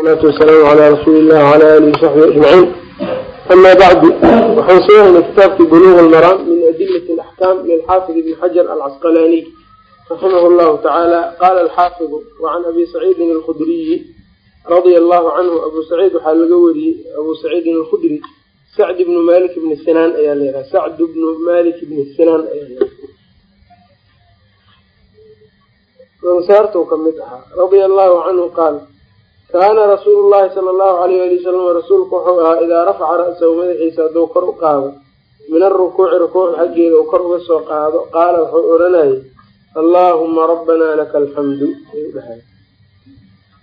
salaatu wasalaamu calaa rasuuli illah wala alihi wasaxbi ajmaciin ama bacdu waxaan soo helnay kitaabkii buluuq lmaraam min adilati alaxkaam lilxaafid ibni xajar alcasqalaaniy raximah llahu tacaala qaala alxaafidu wacan abi saciidin alkhudriyi radia allahu canhu abu saciid waxaa laga wariyey abu saciidin alkhudri sacd ibnu malik ibni sinaan ayaa layihaha sacd bnu malik ibni sinaan ayaa layihaha ansaartu ka mid ahaa radia allahu canhu qaal kaana rasuulu llahi sala allahu alayh ali wasalam rasuulku wuxuu ahaa idaa rafaca ra-sahu madaxiisa hadduu kor u qaado min arukuuci rukuuc xaggeeda uu kor uga soo qaado qaala wuxuu odhanayay allaahuma rabbanaa laka alxamdu ayuu dhahay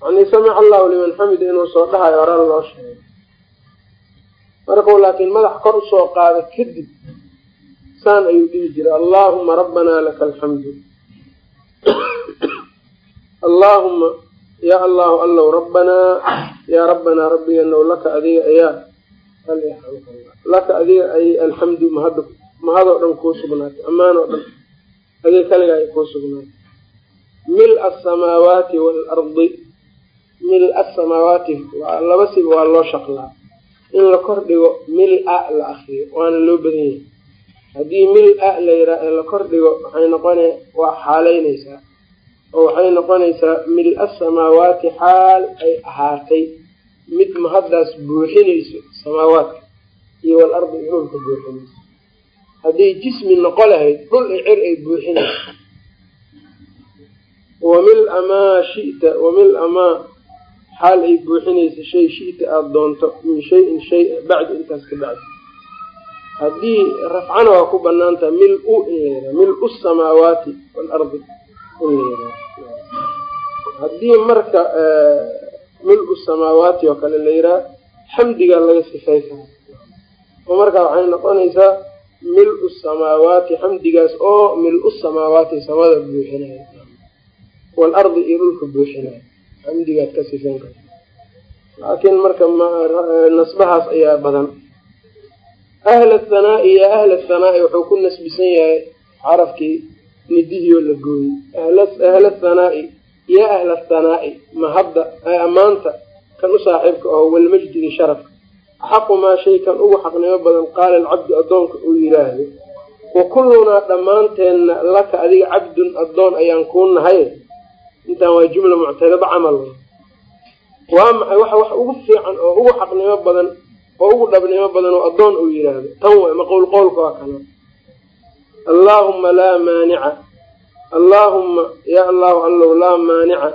yani samica allahu liman xamida inuu soo dhahayo horan loo sheegay markuu laakiin madax kor u soo qaado kadib saan ayuu dhihi jiray allaahuma rabbanaa laka alxamdu allaahuma yaa allahu allow rabbanaa yaa rabbanaa rabbiganow laka adiga ayaa laka adiga ay alxamdu mahad mahadoo dhan kuu sugnaatay ammaan oo dhan adiga kaliga ay kuu sugnaatay mil asamaawaati waalardi mil asamaawaati laba siba waa loo shaqlaa in la kor dhigo mil a la akriyo waana loo badan yahay haddii mil a la yiraa ee la kor dhigo waxay noqona waa xaaleynaysaa oo waxay noqonaysaa mil asamaawaati xaal ay ahaatay. Mid mahaddaas buuxinayso samaawaadka iyo walardi dhulka buuxinayso hadday jismi noqo lahayd dhul i cir ay buuxinayso. Wamil maa shita wamil maa xaal ay buuxinayso shay shita aada doonto min shayin shay bacdu intaas ka bacdi. Haddii rafcana waa ku banaantaha mil u in la yiraha mil samaawaati waalardi haddii marka mil-u samaawaati oo kale la yiraha xamdigaa laga sifay karaa oo markaa waxay noqonaysaa mil-u samaawaati xamdigaas oo mil-u samaawaati samada buuxinaya waalardi iyo dhulka buuxinaya xamdigaad ka sifayn karta laakiin marka nasbahaas ayaa badan. Ahla athanaai ya ahla athanaai wuxuu ku nasbisan yahay carafkii nidihioo la gooyey ahla yaa ahla athanaai mahadda ammaanta kan u saaxiibka aho walmajdi iyo sharafka axaqu maa shay kan ugu xaqnimo badan qaala alcabdu addoonka uu yiraahdo wa kullunaa dhammaanteenna laka adiga cabdun addoon ayaan kuu nahay. Intaan waa jumla muctarida camal. Waa maxay waxa wax ugu fiican oo ugu xaqnimo badan oo ugu dhabnimo badan oo addoon uu yiraahdo tan way maqowl qowlka waa kana allaahuma laa maanica allaahumma yaa allahu allow laa maanica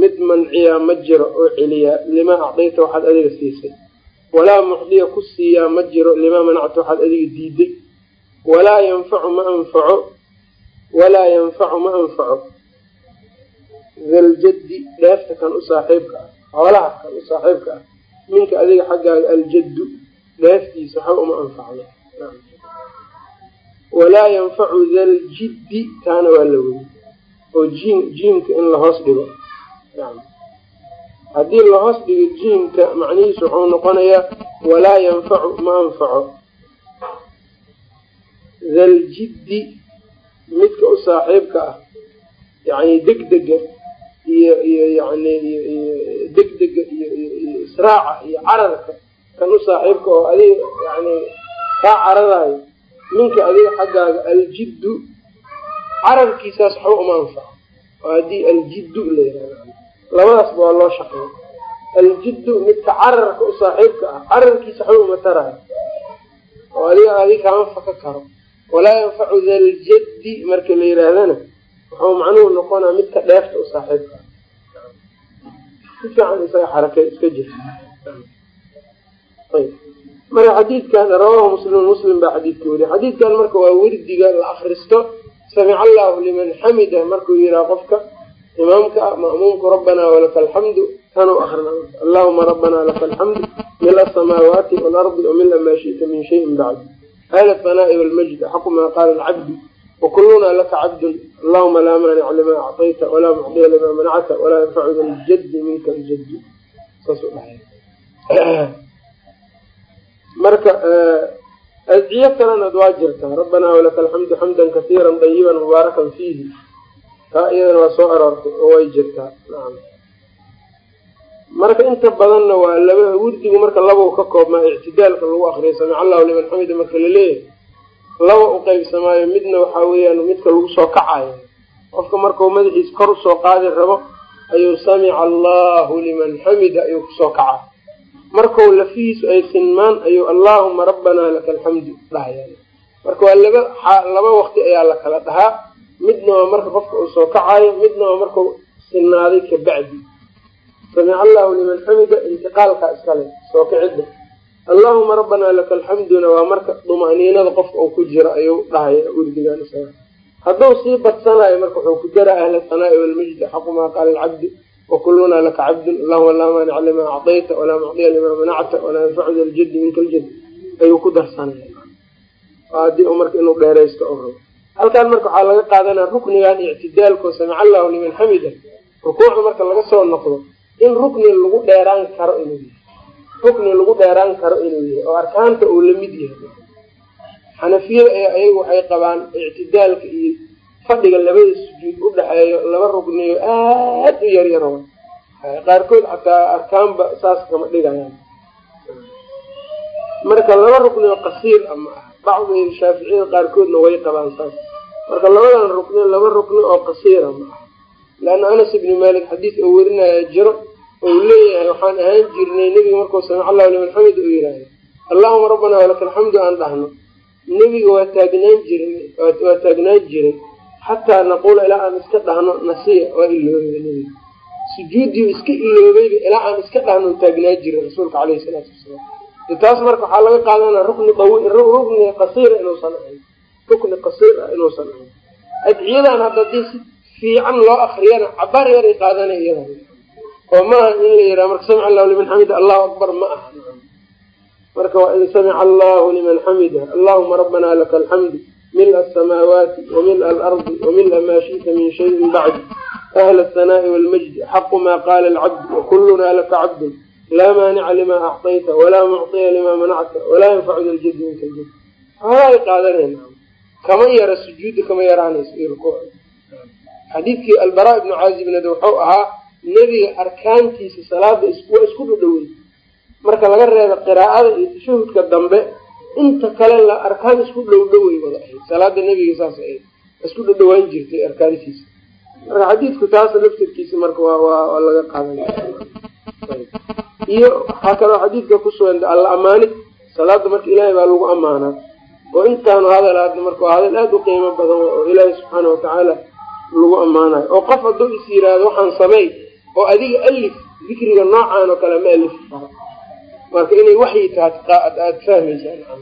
mid manciyaa ma jiro oo celiyaa limaa acdayta waxaad adiga siisay. Walaa mucdiya ku siiyaa ma jiro limaa manacta waxaad adiga diiday. Walaa yanfacu ma anfaco. Walaa yanfacu ma anfaco. Daljaddi dheefta kan u saaxiibka ah xoolaha kan u saaxiibka ah minka adiga xaggaaga aljaddu dheeftiisa waxa uma anfacdo walaa yanfacu daljiddi taana waa la weyy oo jiim jiimka in lahoos dhigo. Haddii lahoos dhigo jiimka macnihiisu wuxuu noqonayaa walaa yanfacu ma anfaco. Daljiddi midka u saaxiibka ah yani degdega iyo iyo yani degdega iyo israaca iyo cararka kan u saaxiibka oo adiga yani kaa cararayo minka adiga xaggaaga aljiddu cararkiisaas waxba uma anfaco oo haddii aljiddu la yihahdo labadaasba waa loo shaqeeya aljiddu midka cararka u saaxiibka ah cararkiisa waxba uma tarayo oo adiga adiga kama faka karo. Walaa yanfacu daljaddi marka la yihaahdana wuxuu macnuhu noqonaa midka dheefta u saaxiibka ah. Si fiican isaga xarake iska jirta marka xadiidkan rawaahu muslimun muslim baa xadiidka weriya xadiidkan marka waa werdiga la akristo samica allahu liman xamida markuu yihaha qofka imaamka ah ma'muumku rabbanaa walaka alxamdu tanuu akrina allahuma rabbanaa laka alxamdu mil asamaawaati waalardi wamila maa shita min shayin bacd ahla ahanaa'i walmajdi axaqu maa qaala alcabdu wakulunaa laka cabdun allahuma laa maanica limaa acطayta walaa mucdiya limaa manacta walaa yanfacu da ljaddi minka ljaddu saasuu dhahay marka adciyo kalena waa jirtaa rabbanaa walaka alxamdu xamdan kasiira dayiban mubaarakan fiihi. Taa iyadana waa soo aroortay oo way jirtaa. Marka inta badanna waa laba wirdigu marka laba ka koobmaa ictidaalka lagu akriyo samic allahu liman xamida marka la leeyahay laba u qaybsamaayo midna waxaa weeyaan midka lagu soo kacayo qofka markau madaxiis kor u soo qaadi rabo ayuu samica allahu liman xamida ayuu ku soo kaca markau lafihiisu ay sinmaan ayuu allaahuma rabbanaa laka alxamdu dhahaya marka waa laba laba waqti ayaa la kala dhahaa. Midna waa marka qofka uu soo kacayo midna waa markau sinaaday kabacdi samica allahu liman xamida intiqaalka iskale soo kicidda allahuma rabbanaa laka alxamduna waa marka dumaniinada qofka uu ku jiro ayuu dhahaya wirdigan isaga hadduu sii badsanayo marka wuxuu ku dara ahla sanaa'i walmajdi xaqu maa qaala alcabdu wakulunaa laka cabdun allahuma laa maanica limaa acdayta walaa mucdiya limaa manacta walaa yanfacu da ljaddi minka ljad ayuu ku darsanaya haddii u marka inuu dheeraysto u rabo halkan marka waxaa laga qaadanaya ruknigan ictidaalko samica allahu liman xamida rukuucda marka laga soo noqdo in rukni lagu dheeraan karo inuu yahay rukni lagu dheeraan karo inuu yahay oo arkaanta uu la mid yahay xanafiyada ee ayagu waxay qabaan ictidaalka iyo fadhiga labada sujuud u dhexeeyo laba rugniyo aad u yar yar qaarkood xataa arkaanba saas kama dhigayaan. Marka laba rugniyo qasiir ama ah bacdi shaaficiyada qaarkoodna way qabaan saas. Marka labadan rukni laba rukni oo qasiira ma ah leanna anas ibni malik xadiis oo werinaya jiro ou leeyahay waxaan ahaan jirnay nebiga markuu samic allahu liman xamid uu yihaahay allahuma rabbana walaka alxamdu aan dhahno. Nebiga waa taagnaan jirnay waa taagnaan jiray xataa naquula ilaa aan iska dhahno nasiya waa iloobay sujuuddii iska iloobayba ilaa aan iska dhahno taagnaan jiray rasuulka caleyhi salaatu wasalaam taas marka waxaa laga qaadanaa rukni rukni qasiira inuusan ahayn rukni qasiir inuusan ahayn adciyadan hadda haddii si fiican loo akriyana cabaar yaray qaadanay iyada oo maaha in la yidhaha marka samica allahu liman xamida allahu akbar ma aha marka waa in samica allahu liman xamida allahuma rabbana laka alxamdu mila asamaawaati wamila alardi wamila maa shita min shayin bacdi ahla asanaa'i walmajdi xaqu maa qaala alcabdu wakulunaa laka cabdun laa maanica lima acطayta walaa mucطiya lima manacta walaa yanfacu da ljadi minka ljad waxaay qaadanayna kama yara sujuudda kama yaraanayso iyo rukuuc xadiidkii albara ibnu caazibnad wuxuu ahaa nebiga arkaantiisa salaada waa isku dhadhowey marka laga reebo qiraa'ada iyo tashahudka dambe inta kale la arkaan isku dhowdhowey wada ahayd. Salaada nebiga saas ahayd. Isku dhadhowaan jirtay arkaantiisa marka xadiidku taas laftirkiisa marka waa laga qaadanaya iyo waxaa kaloo xadiidka kusugan alla amaanid salaada marka ilaahay baa lagu amaanaa oo intaanu hadal hadda marka waa hadal aada u qiimo badan oo ilaahay subxaana watacaala lagu ammaanayo oo qof hadduu is yiraahdo waxaan samey oo adiga alif dikriga noocaan oo kale ma alif marka inay waxyi tahay aada fahmaysaa.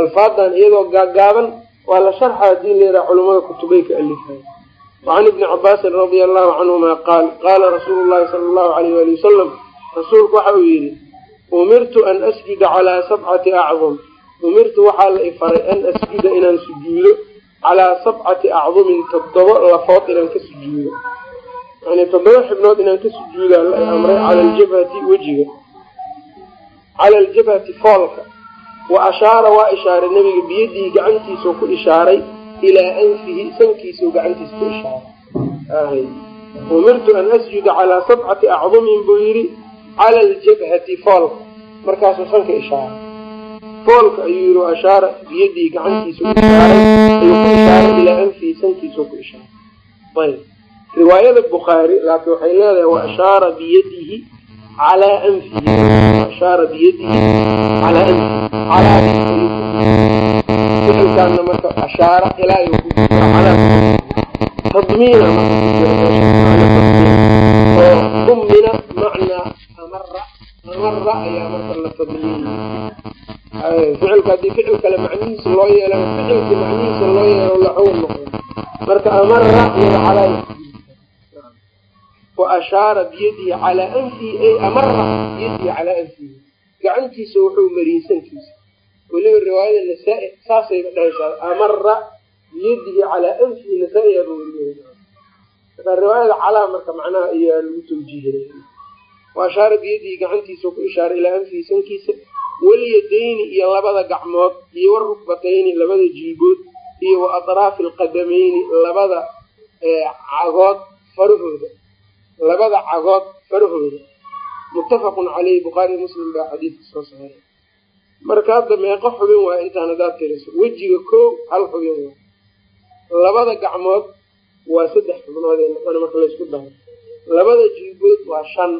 Alfaadan iyadoo gaagaaban waa la sharxa haddii layidhaha culamada kutubay ka alifay wacan ibni cabaasin radia allahu canhuma qaal qaala rasuulu llahi sala allahu alayh wali wasalam rasuulku waxa uu yidhi umirtu an asjuda calaa sabcati acdum. Umirtu waxaa la ifaray an asjuda inaan sujuudo calaa sabcati acdumin toddoba lafood inaan ka sujuudo. Yani toddoba xibnood inaan ka sujuudaa la amray cala aljabhati wejiga cala aljabhati foolka. Wa ashaara waa ishaaray nebiga biyadihi gacantiisuu ku ishaaray ilaa anfihi sankiisuu gacantiisa ku ishaaray. Umirtu an asjuda calaa sabcati acdumin buu yidhi cala aljabhati foolka. Markaasuu sanka ishaaray. Foolka ayuu yidhi ashaara biyadihi gacantiisuu ishaaray ayuu ku ishaaray ilaa anfihi sankiisuu ku ishaaray. Ayb. Riwaayada bukhaari laakiin waxay leedahay wa ashaara biyadihi calaa anfihi ashaara biyadihi calaa anfihi ficilkaana marka ashaara ilaa ayuu ku jira calaa tadmiina oo dumina macnaa amara amara ayaa marka la tadmiina ficilka haddii ficil kale macnihiisa loo yeelana ficilki macnihiisa loo yeelo laxuun noqdo marka amara iyada calaa wa ashaara biyadihi calaa anfihi ay amara biyadihi calaa anfihi gacantiisa wuxuu mariyey sankiisa weliba riwaayada nasaa-i saasayba dhahaysaa amara biyadihi calaa anfihi nasaa-i aba weriye marka riwaayada calaa marka macnaha ayaa lagu tawjiihinay wa ashaara biyadihi gacantiisa ku ishaaray ilaa anfihi sankiisa walyadayni iyo labada gacmood iyo warukbatayni labada jilbood iyo wa atraafi alqadamayni labada cagood farahooda labada cagood farahooda muttafaqun caleyhi bukhaari muslim baa xadiidka soo saarey marka hadda meeqo xubin waay intaan hadaad tiriso wejiga koow hal xubin waay labada gacmood waa saddex xubnood ee noqon marka laysku daro. Labada jilbood waa shan.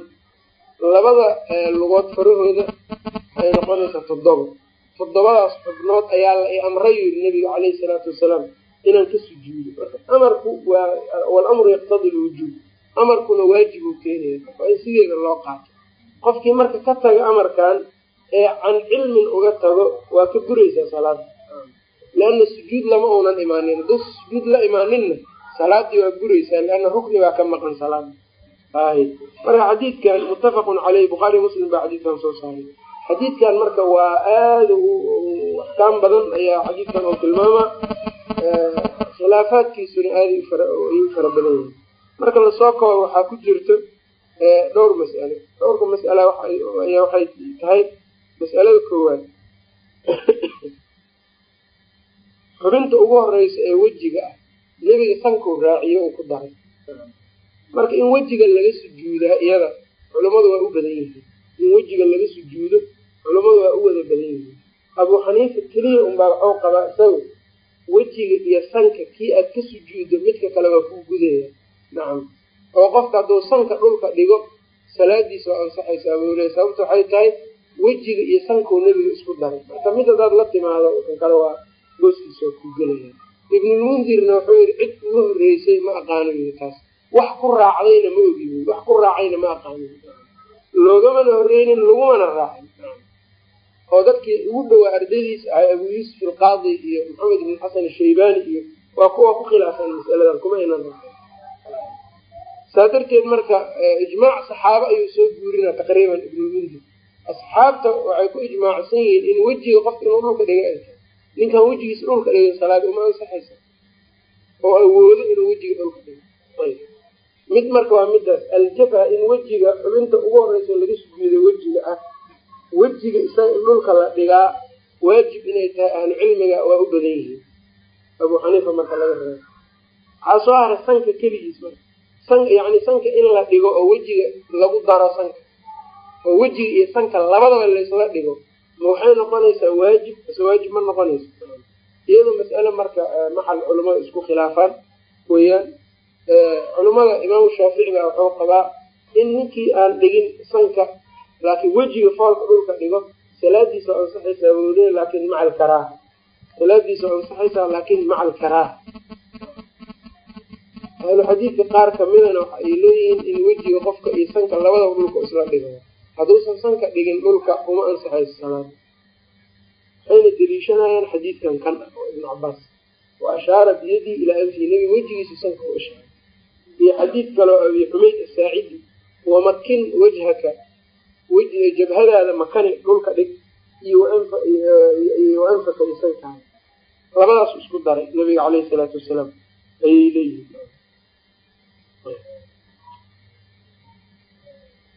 Labada lugood farahooda waxay noqonaysaa toddoba. Toddobadaas xubnood ayaa la amray yiri nabiga caleyhi salaatu wasalaam inaan ka sujuudo. Marka amarku waa walamru yaqtadi lwujuub amarkuna waajib uu keenaya waa in sideeda loo qaato. Qofkii marka ka taga amarkan ee can cilmin uga tago waa ka buraysaa salaada leanna sujuud lama uunan imaanin. Hadduu sujuud la imaaninna salaadii waa buraysaa leanna rukni baa ka maqan salaada hay marka xadiidkan muttafaqun caleyh bukhaari muslim baa xadiidkan soo saaray. Xadiidkan marka waa aada axkaam badan ayaa xadiidkan oo tilmaamaa khilaafaadkiisuna aada ay u fara badan yahay marka la soo kabo waxaa ku jirto dhowr mas'alo dhowrka mas'ala waxay tahay mas'alada koowaad. Xubinta ugu horeysa ee wejiga ah nebiga sankuu raaciyo uu ku daray. Marka in wejiga laga sujuudaa iyada culammadu waa u badan yihiin. In wejiga laga sujuudo culammadu waa u wada badan yihiin. Abuu xaniifa keliya unbaa waxuu qabaa isaga wejiga iyo sanka kii aad ka sujuuddo midka kale waa kuu gudaya nacam oo qofka hadduu sanka dhulka dhigo salaadiisa waa ansaxaysa abule sababta waxay tahay wejiga iyo sankuu nebiga isku daray. Marka mid hadaad la timaado kan kale waa gooskiisa waa kuu gelaya. Ibnulmundirna wuxuu yidhi cid uga horreysay ma aqaano yii taas. Wax ku raacdayna ma ogi wax ku raacayna ma aqaanin loogamana horreynin lagumana raacin. Oo dadkii ugu dhowaa ardaydiisa ahay abuu yuusuf alqaadi iyo maxamed ibn xasan ashaybaani iyo waa kuwa ku khilaafeen masaladan kuma aynan raacin saa darteed marka ijmaac saxaabo ayuu soo guurina taqriiban ibnulmundir asxaabta waxay ku ijmaacsan yihiin in wejiga qofka inuu dhulka dhiga ninkan wejigiisa dhulka dhigay salaad uma ansaxaysa oo awoodo inuu wejiga dhulka dhigo. Mid marka waa midaas aljabha in wejiga xubinta ugu horeysa laga sujuudo wejiga ah wejiga isaga in dhulka la dhigaa waajib inay tahay ahlu cilmiga waa u badan yihiin. Abuu xaniifa marka laga reebo waxaa soo haray sanka keligiis marka. San yani sanka in la dhigo oo wejiga lagu daro sanka. Oo wejiga iyo sanka labadaba laysla dhigo ma waxay noqonaysaa waajib ase waajib ma noqonaysa iyadoo mas'ale marka maxal culamada isku khilaafaan weeyaan culimada imaamu shaafici baa wuxuu qabaa in ninkii aan dhigin sanka laakiin wejiga foolka dhulka dhigo salaadiisa ansaxaysaa wule laakin maca alkaraaha salaadiisa ansaxaysaa laakin maca alkaraaha ahlu xadiidka qaar kamidana waxa ay leeyihiin in wejiga qofka iyo sanka labadaba dhulka isla dhigo. Hadduusan sanka dhigin dhulka uma ansaxayso salaada waxayna deliishanayaan xadiidkan kan ah oo ibnu cabaas wa ashaara biyadii ilaa anfii nebi wejigiisa sanka u ishaaray iyo xadiid kaloo abi xumayd asaacidi wamakin wajhaka jabhadaada makani dhulka dhig iyo waanfaka iyo sankaada. Labadaas isku daray nabiga caleyhi salaatu wasalaam ayay leeyihiin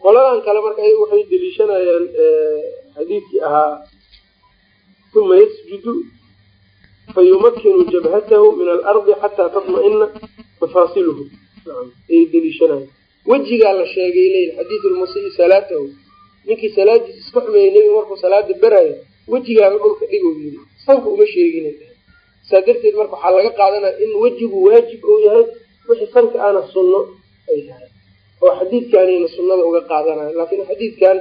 qoladan kale marka ayagu waxay deliishanayaan xadiidkii ahaa uma yasjudu fayumakinu jabhatahu min alardi xataa tatma'ina ayay deliishanayan wejigaa la sheegay leyin xadiidu lmusii salaatahu. Ninkii salaadiisa iska xumeeyey nebigu markuu salaada berayo wejigaaga dhulka dhigow yiri sanka uma sheegina saa darteed marka waxaa laga qaadanaya in wejigu waajib uu yahay wixii sanka aana sunno ay tahay. Oo xadiidkanayna sunnada uga qaadanayo laakiin xadiidkan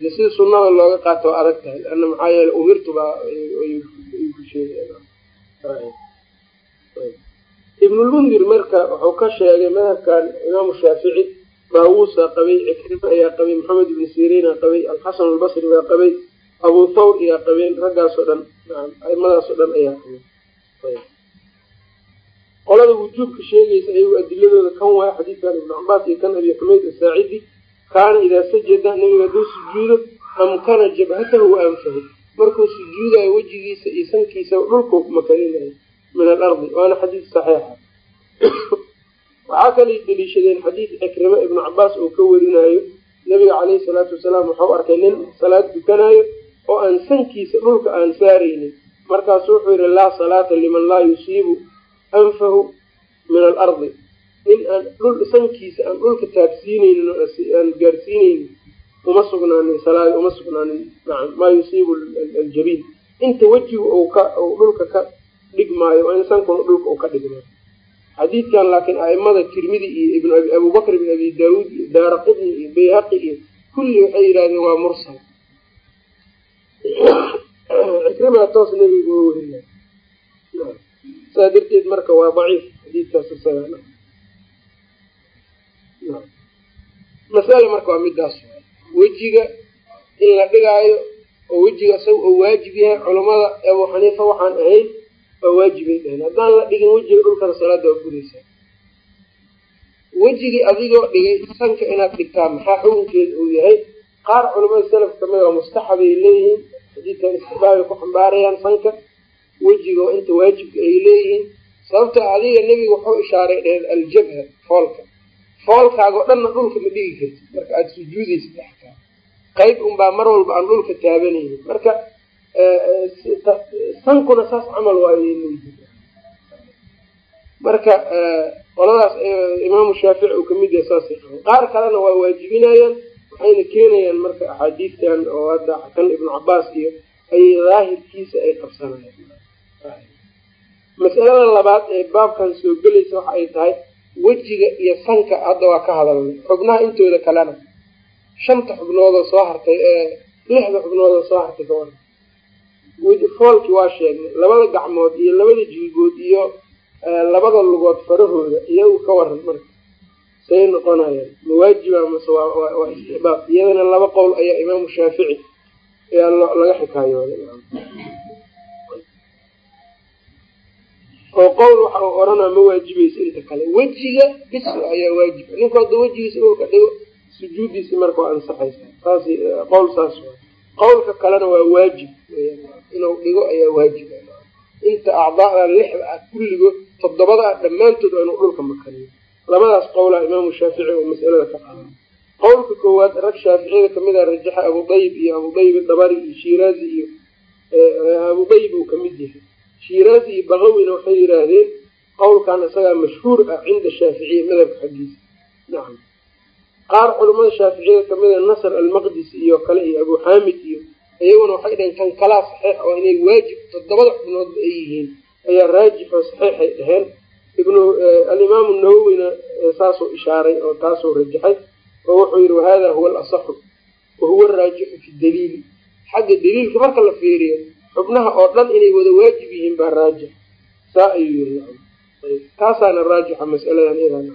de sida sunnada looga qaato waa adag tahay leanna maxaa yeele umirtu baa ku sheegay ibnulmundir marka wuxuu ka sheegay madhabkan imaamu shaafici daawuusa qabay cikrima ayaa qabay maxamed ibni siriina qabay alxasan albasri baa qabay abuu thawr ayaa qabeen raggaasoo dhan aimadaasoo dhan ayaa qabay qolada wujuubka sheegaysa ayagu adiladooda kan waaya xadiidkan ibnu cabaas iyo kan abi xumayd asaacidi kaana idaa sajada nabiga hadduu sujuudo amkana jabhatahu wa anfahu. Markuu sujuudayo wejigiisa iyo sankiisa dhulku makalinayo min alardi waana xadiid saxiixa. Waxaa kalay deliishadeen xadiid cikrima ibnu cabaas uu ka warinayo nabiga caleyhi salaatu wasalaam wuxuu arkay nin salaad dukanayo oo aan sankiisa dhulka aan saaraynin. Markaasu wuxuu yihi laa salaata liman laa yusiibu anfahu min alardi nin aan dhul sankiisa aan dhulka taabsiineynin aan gaarsiineynin uma sugnaanin salaadi uma sugnaanin nacam maa yusiibu aljabiin inta wejigu uu ka dhulka ka dhigmaayo in sankuna dhulka uu ka dhigmaayo. Xadiidkan laakiin aimada tirmidi iyo ibn abubakr ibn abi daauud iyo daara qudni iyo bayhaqi iyo kulli waxay yidhahdeen waa mursal. Cikrima toos nebiga uga weriya saa darteed marka waa daciif xadiidkaas isaga masale marka waa midaas wejiga in la dhigaayo oo wejiga isaga oo waajib yahay culammada abu xaniifa waxaan ahayn waa waajibay dhaheen. Haddaan la dhigin wejiga dhulkana salaada waa guraysaa. Wejigii adigoo dhigay sanka inaad dhigtaa maxaa xukunkeeda uu yahay? Qaar culamada salaf ka mid oo mustaxabay leeyihiin xadiidkan istixbaabay ku xambaarayaan sanka wejiga oo inta waajibka ay leeyihiin. Sababta adiga nebiga wuxuu ishaaray dheheen aljabha foolka. Foolkaagoo dhanna dhulka ma dhigi kartid. Marka aada sujuudaysid axkaa qayb unbaa mar walba aan dhulka taabanaynin. Marka sankuna saas camal waayo marka qoladaas imaamu shaafici uu ka mid yahay saasay qaban. Qaar kalena waa waajibinayaan waxayna keenayaan marka axaadiistan oo hadda kan ibnu cabaas iyo ayay daahirkiisa ay qabsanayaan masalada labaad ee baabkan soo gelaysa waxa ay tahay wejiga iyo sanka hadda waa ka hadalnay xubnaha intooda kalena shanta xubnoodoo soo hartay ee lixda xubnoodoo soo hartay ka waran foolkii waa sheegnay labada gacmood iyo labada jilgood iyo labada lugood farahooda iyagu ka waran marka. Say noqonayaan mawaajiba mase waa istixbaab. Iyadana laba qowl ayaa imaamu shaafici ayaa laga xikaayooday oo qowl waxa uu oranaa ma waajibaysa inta kale. Wejiga bis ayaa waajiba ninku hadda wejigiisa dhulka dhigo sujuudiisi marka waa ansaxaysa. Saas qowl saas waa. Qowlka kalena waa waajib inuu dhigo ayaa waajib. Inta acdaada lixda ah kulligood toddobada ah dhammaantood waa inuu dhulka makaniyo labadaas qowlaa imaamu shaafici oo masalada ka qaada. Qowlka koowaad rag shaaficiyada ka mid ah rajaxa abudayib iyo abudayib dabari iyo shiraazi iyo abudayib uu ka mid yahay shiraazi iyo bakawina waxay yidhaahdeen qowlkan isagaa mashhuur ah cinda shaaficiya madhabka xaggiisa. Nacam qaar culamada shaaficiyada kamida nasr almaqdisi iyo kale iyo abu xaamid iyo iyaguna waxay dhaheen kan kalaa saxiix oo inay waajib toddobada xubnoodba ay yihiin. Ayaa raajix oo saxiixay dhaheen. Ibnu alimaamu nawowina saasuu ishaaray oo taasuu rajaxay oo wuxuu yidhi wahada huwa alasaxu wa huwa araajixu fi daliili. Xagga daliilka marka la fiiriyo xubnaha oo dhan inay wada waajib yihiin baa raajix. Saa ayuu yiri taasaana raajixa masaladan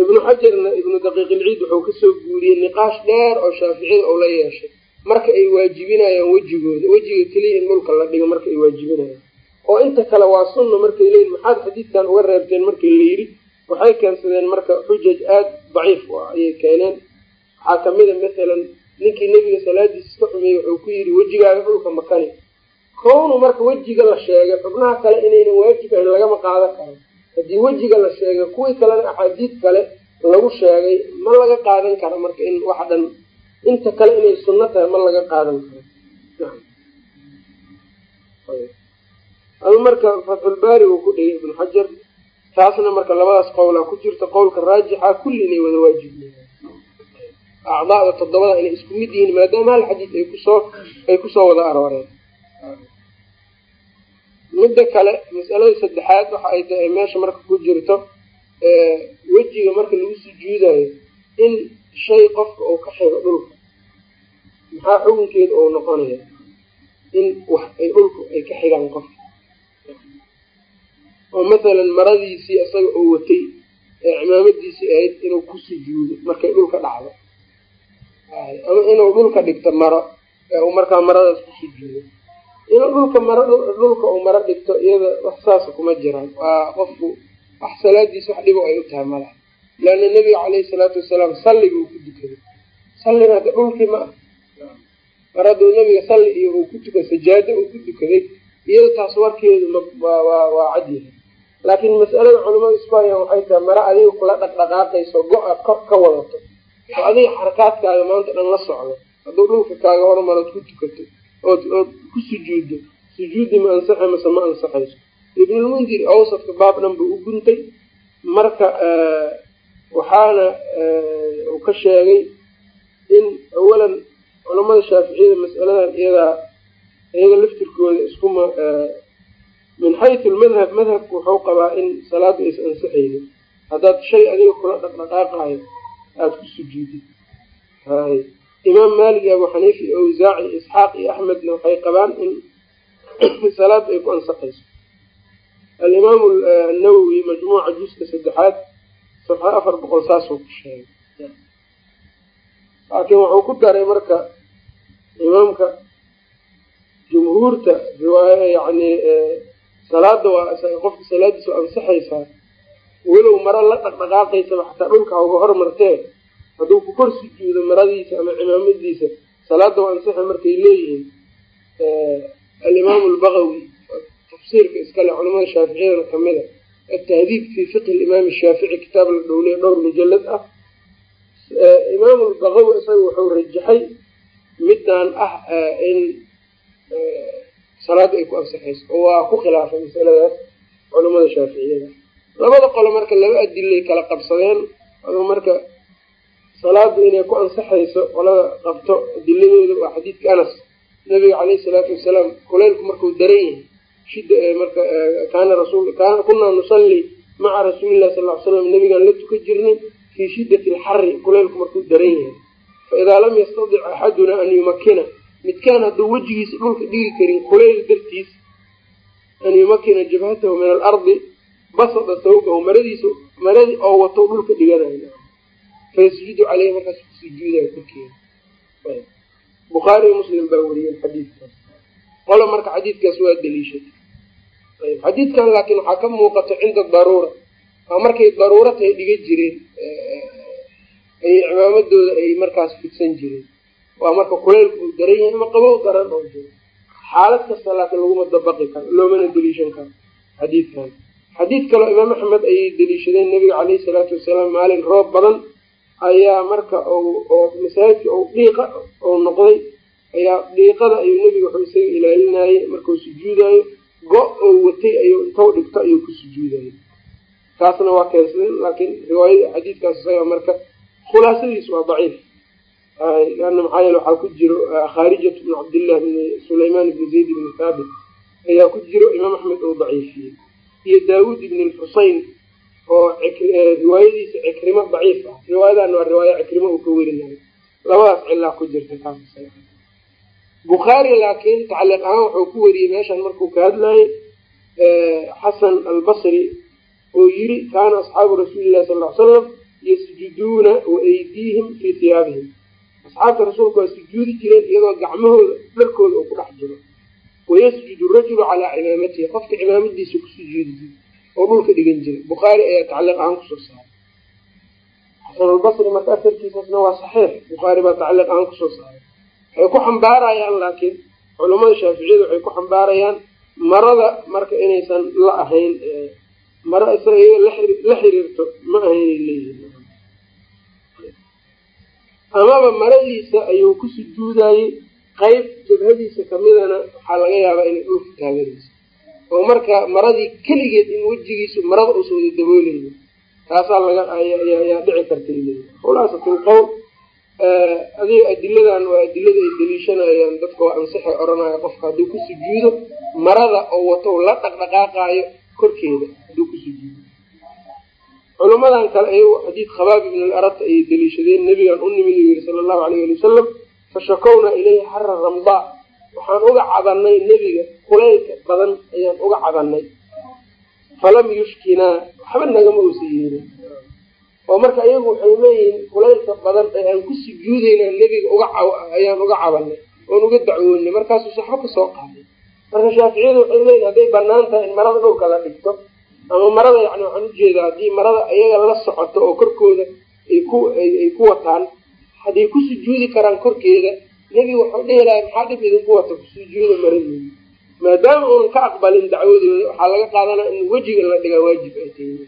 ibnu xajarna ibnu daqiiqilciid wuxuu ka soo guuriyey niqaash dheer oo shaaficiyada la yeeshay. Marka ay waajibinayaan wejigooda wejiga keliya in dhulka la dhigo marka ay waajibinayaan. Oo inta kale waa sunna markay leeyihiin maxaad xadiidkan uga reebteen markii la yidhi? Waxay keensadeen marka xujaj aada daciif u ah ayay keeneen. Waxaa kamida masalan ninkii nebiga salaadiisa iska xumeeyey wuxuu ku yidhi wejigaaga dhulka makani kownu marka wejiga la sheegay xubnaha kale inaynan waajib ahayn lagama qaadan karo. Haddii wejiga la sheegay kuwii kalena axaadiid kale lagu sheegay ma laga qaadan karo marka in wax dhan inta kale inay sunno tahay ma laga qaadan karo. Adu marka fatxulbaari uu ku dhigay ibnu xajar taasna marka labadaas qowlaa ku jirta qowlka raajixa kulli inay wada waajibyihiin acdaada toddobada inay isku mid yihiin maadaama hal xadiid ay ku soo ay ku soo wada arooreen midda kale masalada saddexaad waxa ay tahay meesha marka ku jirto wejiga marka lagu sujuudayo in shay qofka uu ka xigo dhulka. Maxaa xukunkeeda uu noqonaya in wax ay dhulku ay ka xigaan qofka. Oo mathalan maradiisii isaga oo watay ee cimaamadiisii ahayd inuu ku sujuudo markay dhulka dhacdo ama inuu dhulka dhigto maro ee uu markaa maradaas ku sujuudo inuu dhulka maro dhulka uu maro dhigto iyada wax saasa kuma jiraan. Waa qofku wax salaadiis wax dhibo ay u tahay malaha leanna nebiga caleyhi salaatu wasalaam salliga uu ku dukaday. Sallina hadda dhulkii ma ah mar hadduu nebiga salli iyo uu ku tuka sajaado uu ku dukaday iyada taas warkeedu waa cadyahay laakiin mas'alada culamada isbayan waxay tahay mare adiga kula dhaqdhaqaaqayso go-a ka wadato oo adiga xarakaadkaaga maanta dhan la socdo hadduu dhulka kaaga hormarood ku tukato ood ood ku sujuuddo sujuudi ma ansaxa mase ma ansaxayso. Ibnulmundir awsadka baab dhan buu u guntay marka waxaana uu ka sheegay in awalan culamada shaaficiyada mas'aladan iyadaa iyaga laftirkooda iskuma min xaytu lmadhab madhabku wuxuu qabaa in salaadu aysa ansixaynin haddaad shay adiga kula dhaqdhaqaaqayo aada ku sujuudid imaam maalik iyo abu xaniifa iyo awsaaci isxaaq iyo axmedna waxay qabaan in salaadu ay ku ansaxayso alimaam nawowi majmuuca juska saddexaad safxa afar boqol saasuu ku sheegay. Laakiin wuxuu ku daray marka imaamka jumhuurta riwaaya yani salaada waa qofka salaadiisa ansaxaysaa walow maro la dhaqdhaqaaqaysaba xataa dhulka hauga hormartee hadduu ku kor sujuudo maradiisa ama cimaamadiisa salaada waa ansaxa markay leeyihiin. Alimaamu albagawi tafsiirka iskale culamada shaaficiyadana kamida atahdiib fii fiqhi imaam shaafici kitaab la dhowliya dhowr mujalad ah. Imaam lbagawi isaga wuxuu rajaxay midaan ah in salaada ay ku ansaxayso oo waa ku khilaafay masaladaas culamada shaaficiyada labada qolo marka laba adilay kala qabsadeen aduu marka salaadu inay ku ansaxayso qolada qabto adiladooda waa xadiidka anas. Nabiga caleyhi salaatu wasalaam kuleylku markuu daran yahay shida marka kaana rasul kaana kunaa nusalli maca rasuulillahi sal ly slam nabigaan la tukan jirnay fii shiddati alxari kuleylku markuu daran yahay fa idaa lam yastadic axaduna an yumakina midkaan hadduu wejigiisa dhulka dhigi karin kuleyl dartiis an yumakina jabhatahu min alardi basada sawbahu maradiisa maradii oo wato dhulka dhiganayo fayasjudu caleyhi markaas ku sujuudaya korkeeda bukhaari muslim baa wariyeen xadiidkaas. Qola marka xadiidkaas waa daliishatay xadiidkan laakiin waxaa ka muuqato cinda daruura. Waa markay daruuro tahay dhiga jireen ay cimaamadooda ay markaas fidsan jireen. Waa marka kuleylku uu daran yahay ama qabow daran oo jiro. Xaalad kasta laakiin laguma dabaqi karo loomana deliishan karo xadiidkan xadiid kaleo imaam axmed ayay deliishadeen nabiga caleyhi salaatu wasalaam maalin roob badan ayaa marka oo masaajidka ou dhiiqa ou noqday ayaa dhiiqada ayuu nebiga wuxuu isaga ilaalinayay markuu sujuudayo go- ou watay ayuu intou dhigto ayuu ku sujuudayay taasna waa keensadeen laakiin riwaayada xadiidkaas isaga marka khulaasadiis waa daciif. Ana maxaa yeele waxaa ku jiro khaarijat bn cabdillah bn sulaymaan ibni zayd ibni thaabit ayaa ku jiro imaam axmed oo daciifiyey iyo daawuud ibn lxuseyn oo riwaayadiisa cikrimo daciif ah. Riwaayadana waa riwaaya cikrimo uu ka werinayo labadaas cilaa ku jirta bukhaari laakiin tacliiq ahaan wuxuu ku weriyey meeshan markuu ka hadlayay xasan albasri oo yiri kaana asxaabu rasuuli llahi sal l slam yasjuduuna waaydiihim fii hiyaabihim asxaabta rasuulku waa sujuudi jireen iyadoo gacmahooda dharkooda uu ku dhex jiro wayasjudu rajulu calaa cimaamatihi qofka cimaamadiisa ku sujuudi oo dhulka dhigan jiray bukhaari ayaa tacliiq ahaan ku soo saaray xasanulbasri marka afarkiisasna waa saxiix bukhaari baa tacliiq ahaan ku soo saaray waxay ku xambaarayaan laakiin culamada shaaficiyada waxay ku xambaarayaan marada marka inaysan la ahayn maro isaga iyaga la xiriirto ma ahaynay leeyihiin amaba maradiisa ayuu ku sujuudayey qeyb jabhadiisa kamidana waxaa laga yaabaa inay dhulka taaganayso. Oo marka maradii keligeed in wejigiisu marada uusa wada dabooleyni taasaa laga yaa dhici kartay leeyihiin khulaasatul qowl adiga adiladan waa adilada ay daliishanayaan dadka waa ansaxe odhanaya qofka hadduu ku sujuudo marada oo wato la dhaqdhaqaaqaayo korkeeda hadduu ku sujuudo. Culamadan kale ayagu xadiid khabaab ibn alarata ayay daliishadeen nabigaan u nimin yiri sala allahu alayh ali wasalam fashakownaa ilayhi xara ramdaa waxaan uga cabanay nebiga kulaylka badan ayaan uga cabanay falam yushkinaa waxba nagama uusa yeelin. Oo marka iyagu waxay leeyihiin kulaylka badan ee aan ku sujuudayna nebiga uga ayaan uga cabanay oon uga dacwoonay markaasuu saxbo ka soo qaaday. Marka shaaficiyadu waxay leeyihiin hadday bannaan tahay in marada dhulka la dhigto ama marada yani waxaan u jeedaa haddii marada iyaga la socoto oo korkooda ay ku ay ku wataan hadday ku sujuudi karaan korkeeda nebiga waxau dhihi lahay maxaa dhib idinku wata ku sujuuda maradeeda maadaama uunan ka aqbalin dacwadooda waxaa laga qaadanaa in wejiga la dhigaa waajib ay tahay.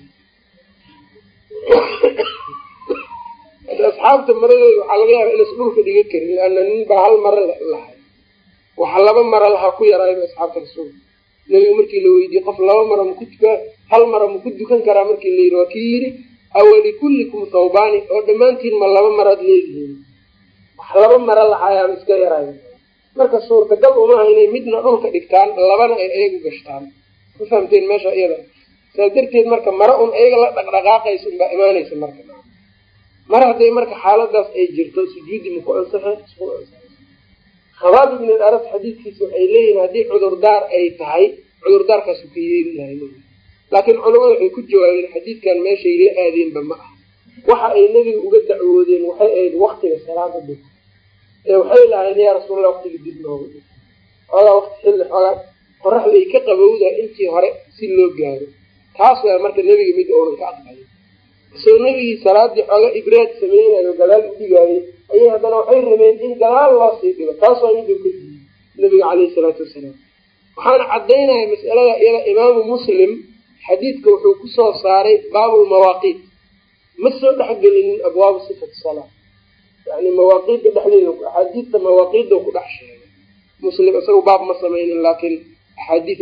Asxaabta maradooda waxaa laga yaaba inaysa dhulka dhiga karin leana nin baa hal maro lahay waxa laba maro lahaa ku yaraayo asxaabta rasuulka nebiga markii la weydiiyey qof laba maro maku tukaa hal maro maku dukan karaa? Markii la yidhi waa kii yidhi awalikullikum thawbaani oo dhammaantiin ma laba maraad leedihiin wax laba mara lahaayaan iska yaraay marka suurtagal uma aha inay midna dhulka dhigtaan labana ay ayagu gashtaan ma fahamteen meesha iyada saas darteed marka mara un ayaga la dhaqdhaqaaqaysa unbaa imaanaysa marka mar hadday marka xaaladaas ay jirto sujuudi maku ansaxe isku ansaxe khabaab ibn aras xadiidkiisa waxay leeyihiin haddii cudurdaar ay tahay cudurdaarkaasu ka yeeli lahay laakiin culamada waxay ku jawaabeen xadiidkan meeshay la aadeenba ma ah waxa ay nebiga uga dacwoodeen waxay ahayd waktiga salaada dhig ee waxay lahayn yaa rasuulallah waktiga dib noogu dhig xoogaa wakti xilli xoogaa qoraxday ka qabowda intii hore si loo gaaro. Taas waa marka nebiga mid oonan ka aqbalin isagoo nebigii salaadii xooga ibraad sameynayo gadaal u dhigaayay ayay haddana waxay rabeen in gadaal loo sii dhigo. Taas waa miduu ka diiyey nebiga caleyhi salaatu wasalaam. Waxaana caddaynaya mas'alada iyada imaamu muslim xadiidka wuxuu ku soo saaray baabulmawaaqiit ma soo dhexgelinin abwaabu sifati salaa yani mawaaqiidda dhexdeeda axaadiidta mawaaqiidda ku dhex sheegay. Muslim isaga baab ma sameynin laakiin axaadii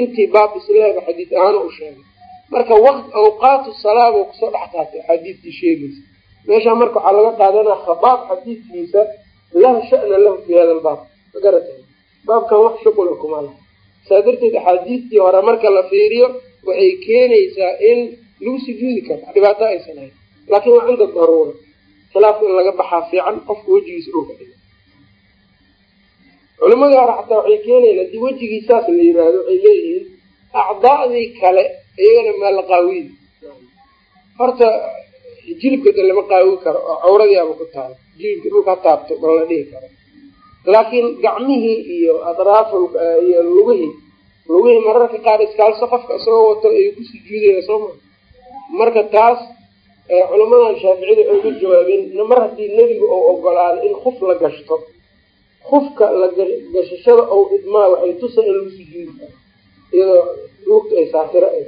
intii baab islaamka xadiis ahaan u sheegay. Marka waqt awqaatu salaa buu ku soo dhex qaatay axaadiistii sheegaysa. Meeshaa marka waxaa laga qaadanaa khabaab xadiidkiisa laha sha'na lahu fi hada lbaab ma garatay baabkan wax shuqula kuma saa darteed axaadiistii hore marka la fiiriyo waxay keenaysaa in lagu sujuudi karo dhibaato aysan hayn laakiin waa cinda daruura. Khilaafka in laga baxaa fiican qofka wejigiisa oo ka dhigo. Culimadii hore xataa waxay keenayan haddii wejigii saas la yiraahdo waxay leeyihiin acdaadii kale iyagana maa la qaawiyi horta jilibka de lama qaawi karo oo cawradii aba ku taalo jilibka dhulka ha taabto ma la dhihi karo. Laakiin gacmihii iyo adraafu iyo lugihii lugihii mararka qaar iskaalso qofka isagoo wato ayuu ku sujuudaya soo maa marka taas culamadan shaaficida waxay ugu jawaabeen mar haddii nebigu ou ogolaado in kuf la gashto kufka la gashashada ou idmaa waxay tusa in lagu sujuudi karo iyadoo lugta ay saatiro ay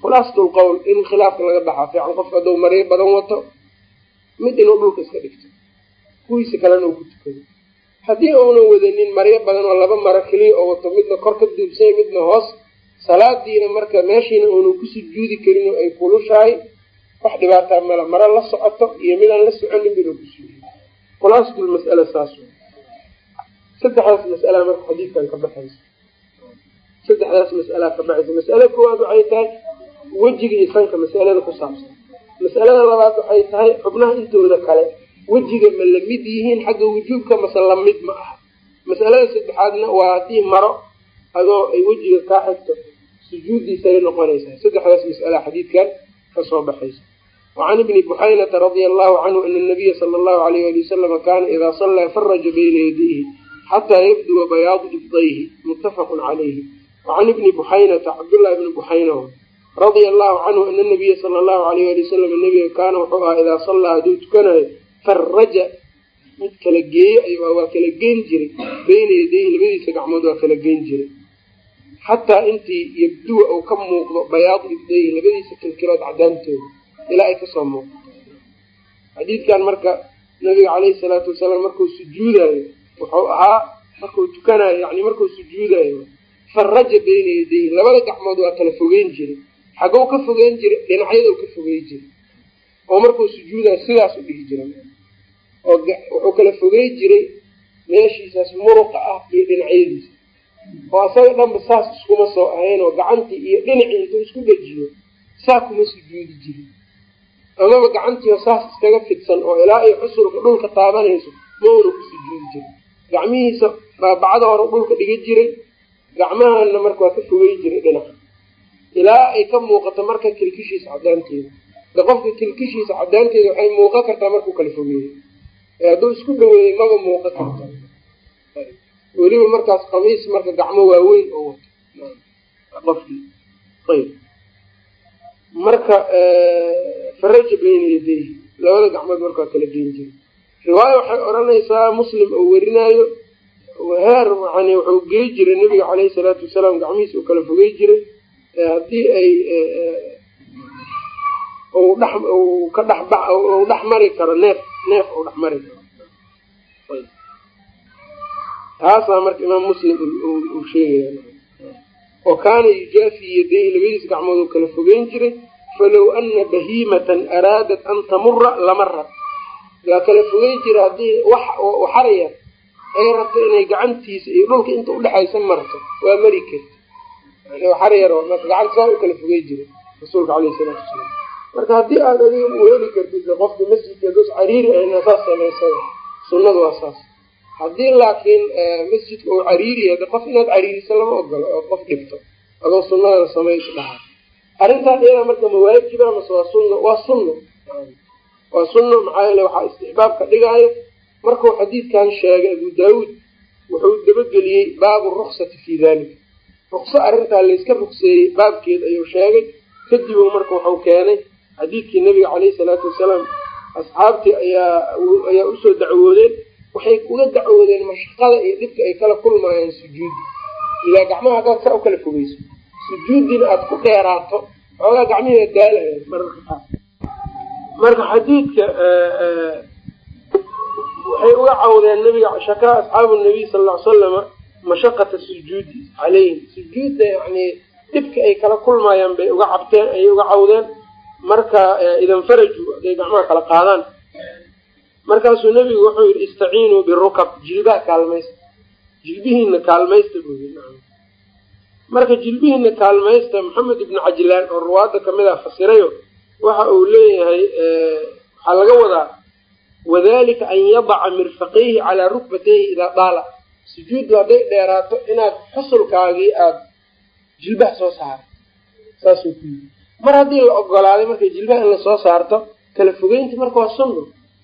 khulaastul qowl in khilaafka laga baxaa fiican qofka hadduu maryo badan wato mid inuu dhulka iska dhigto kuwiisa kalena uu ku tukado haddii uunan wadanin maryo badan oo laba maro keliya oo wato midna kor ka duubsanya midna hoos salaadiina marka meeshiina uunan ku sujuudi karin oo ay kulushahay wax dhibaataa mala. Maro la socoto iyo midaan la soconin midoo ku sujuudi khulaastul mas'ala saas saddexdaas mas'alaa marka xadiidkan ka baxaysa. Saddexdaas mas'alaa ka baxaysa. Mas'ala koowaad waxay tahay wejiga iyo sanka mas'alada ku saabsan. Mas'alada labaad waxay tahay xubnaha intooda kale wejiga ma la mid yihiin xagga wujuubka mase la mid ma aha. Mas'alada saddexaadna waa haddii maro adoo ay wejiga kaa xigto sujuuddiisay noqonaysaa. Saddexdaas mas'ala xadiidkan ka soo baxaysa. Wacan ibni buxaynata radia allahu canhu ana nabiya sala allahu alayh ali wasalama kaana idaa sallaa faraja bayna yadayhi xataa yabduwa bayaadu ibdayhi muttafaqun calayhi wacan ibni buxaynata cabdullahi ibni buxayna radia allahu canhu ana nabiya sala allahu alayh ali wasalam nabiga kaana wuxuu ahaa idaa sallaa hadduu tukanayo faraja mid kala geeyo waa kala geen jiray. Bayna yadayhi labadiisa gacmood waa kala geen jiray. Xataa intii yabduwa uu ka muuqdo bayaadu ibdayhi labadiisa kilkilood cadaantooda ilaa ay ka soo muuqdo. Xadiidkan marka nabiga caleyhi salaatu wasalaam markuu sujuudayo wuxuu ahaa markuu tukanayo yani markuu sujuudayo faraja bayna yadayhi labada gacmood waa kala fogeyn jiray. Xagow ka fogeyn jiray dhinacyadou ka fogey jiray oo markuu sujuudayo sidaas u dhihi jiray oo wuxuu kala fogey jiray meeshiisaas muruqa ah iyo dhinacyadiisa. Oo asaga dhanba saas iskuma soo ahayn oo gacantii iyo dhinacii intuu isku dhejiyo saa kuma sujuudi jirin. Amaba gacantiio saas iskaga fidsan oo ilaa ay xusulka dhulka taabanayso ma una ku sujuudi jirin. Gacmihiisa baabacada hore dhulka dhiga jiray gacmahana marka waa ka fogey jiray dhinaca. Ilaa ay ka muuqato marka kilkishiisa cadaanteeda de qofka kilkishiisa cadaanteeda waxay muuqan kartaa markuu kala fogeeyo ee hadduu isku dhaweeyey maba muuqan karta weliba markaas qamiis marka gacmo waaweyn oo wato. Qofkii. Ayb. Marka faraja bayna yadayhi labada gacmood marka waa kala geen jira riwaaya waxay odhanaysaa muslim oo werinaayo heer yani wuxuu gey jiray nabiga caleyhi salaatu wasalaam gacmihiisa uu kala fogey jiray. Haddii ay ka dhex mari karo neef neef uu dhex mari karo. Taasaa marka imaam muslim uu sheegaya oo kaana yujaafi yadayhi labadiis gacmood uu kala fogeyn jiray falow ana bahiimatan araadat an tamura lamarat waa kala fogey jira haddii wax xaraya ay rabto inay gacantiisa iyo dhulka inta udhexaysa marto waa mari karti xaryar marka gacanta saa u kala fogey jira rasuulka aleyh salaatu wasalaam marka haddii aad adiga u heli kartid qofka masjidka dos cariiri ahna saas samaysada sunnadu waa saas. Haddii laakiin masjidka uu cariiri yahay qof inaad cariiriso lama ogolo oo qof dhibto adoo sunnadana samays dhahaa arrintaan iyada marka mawaajiba mase waa sunna waa sunna. Waa sunna maxaa yeele waxaa istixbaabka dhigaayo. Markuu xadiidkan sheegay abu daawuud wuxuu dabageliyey baabu ruksati fii dalika rukso arrintaa layska rugseeyey baabkeed ayuu sheegay. Kadib marka wuxuu keenay xadiidkii nabiga caleyhi salaatu wasalaam asxaabtii ayaa ayaa u soo dacwoodeen waxay uga dacwoodeen mashaqada iyo dhibka ay kala kulmayaan sujuudi ilaa gacmaha haddaad saa u kala fogeyso sujuuddina aada ku dheeraato xoogaa gacmihii waa daalayaan mararka qaar. Marka xadiidka waxay uga cawdeen nabiga shakaa asxaabu nabiy sal ll ly salama mashaqata sujuudi caleyhim sujuudda yani dhibka ay kala kulmayaan bay uga cabteen ayay uga cawdeen marka idanfaraju hadday gacmaha kala qaadaan markaasuu nebigu wuxuu yidhi istaciinuu birukab. Jilbaha kaalmaysta. Jilbihiina kaalmaysta buu yii marka jilbihiina kaalmaysta maxamed ibnu cajlaan oo ruwaada ka mid a fasirayo waxa uu leeyahay waxaa laga wadaa wadalika an yadaca mirfaqayhi calaa rukbatayhi idaa daala. Sujuuddu hadday dheeraato inaad xusulkaagii aada jilbaha soo saaro saasuu ku yii mar haddii la ogolaaday marka jilbaha in la soo saarto kala fogeynti marka waa sunno.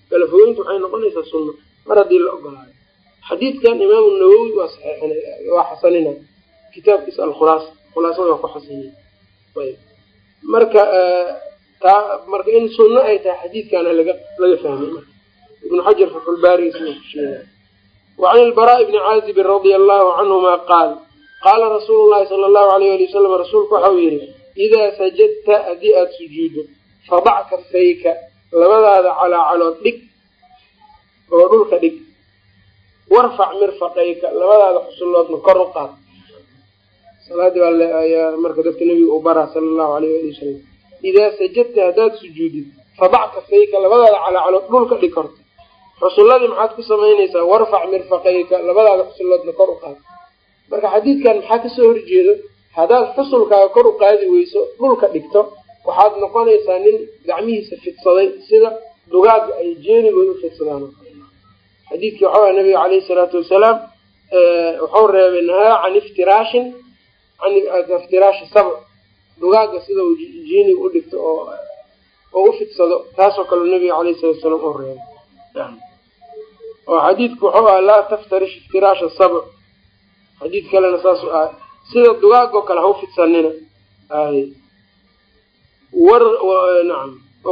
Kala fogeyntu waxay noqonaysaa sunno mar haddii la ogolaaday xadiidkan imaamu nawowi waa saxeixin waa xasanina kitaabkiisa alkhulaasa khulaasada waa ku xasaniya ayb marka taa marka in sunno ay tahay xadiidkaana laga laga fahmay marka. Ibnu xajar fatxulbaari sida ku sheegay. Wacan ilbaraa bni caazibin radia allahu canhuma qaal qaala rasuulu llahi sala allahu alayh ali wasalam rasuulku waxau yidhi idaa sajadta haddii aada sujuuddo fadac kafayka labadaada calaacalood dhig oo dhulka dhig warfac mirfaqayka labadaada xusulloodna kor u qaad salaadii baa marka dadka nebiga u baraa sala allahu alayh ali wasalam idaa sajadta haddaad sujuudid fadac kafayka labadaada calaacalood dhulka dhig korta xusulladii maxaad ku samaynaysaa warfac mirfaqayka labadaada xusulloodna kor u qaad marka xadiidkan maxaa ka soo horjeedo haddaad xusulkaaga kor u qaadi weyso dhulka dhigto waxaad noqonaysaa nin gacmihiisa fidsaday sida dugaagga ay jeenigood u fidsadaan. Xadiidkii waxau aha nabiga caleyhi salaatu wasalaam wuxuu reebay nahaa can iftiraashin can iftiraashi sabc dugaagga sida uu jeeniga u dhigto oo oo u fidsado taasoo kale nabiga caleyhi salatu wasalaam uu reebay. Oo xadiidku wuxuu aha laa taftarish iftiraasha sabc xadiid kalena saasuu aha sida dugaagoo kale ha u fidsanina.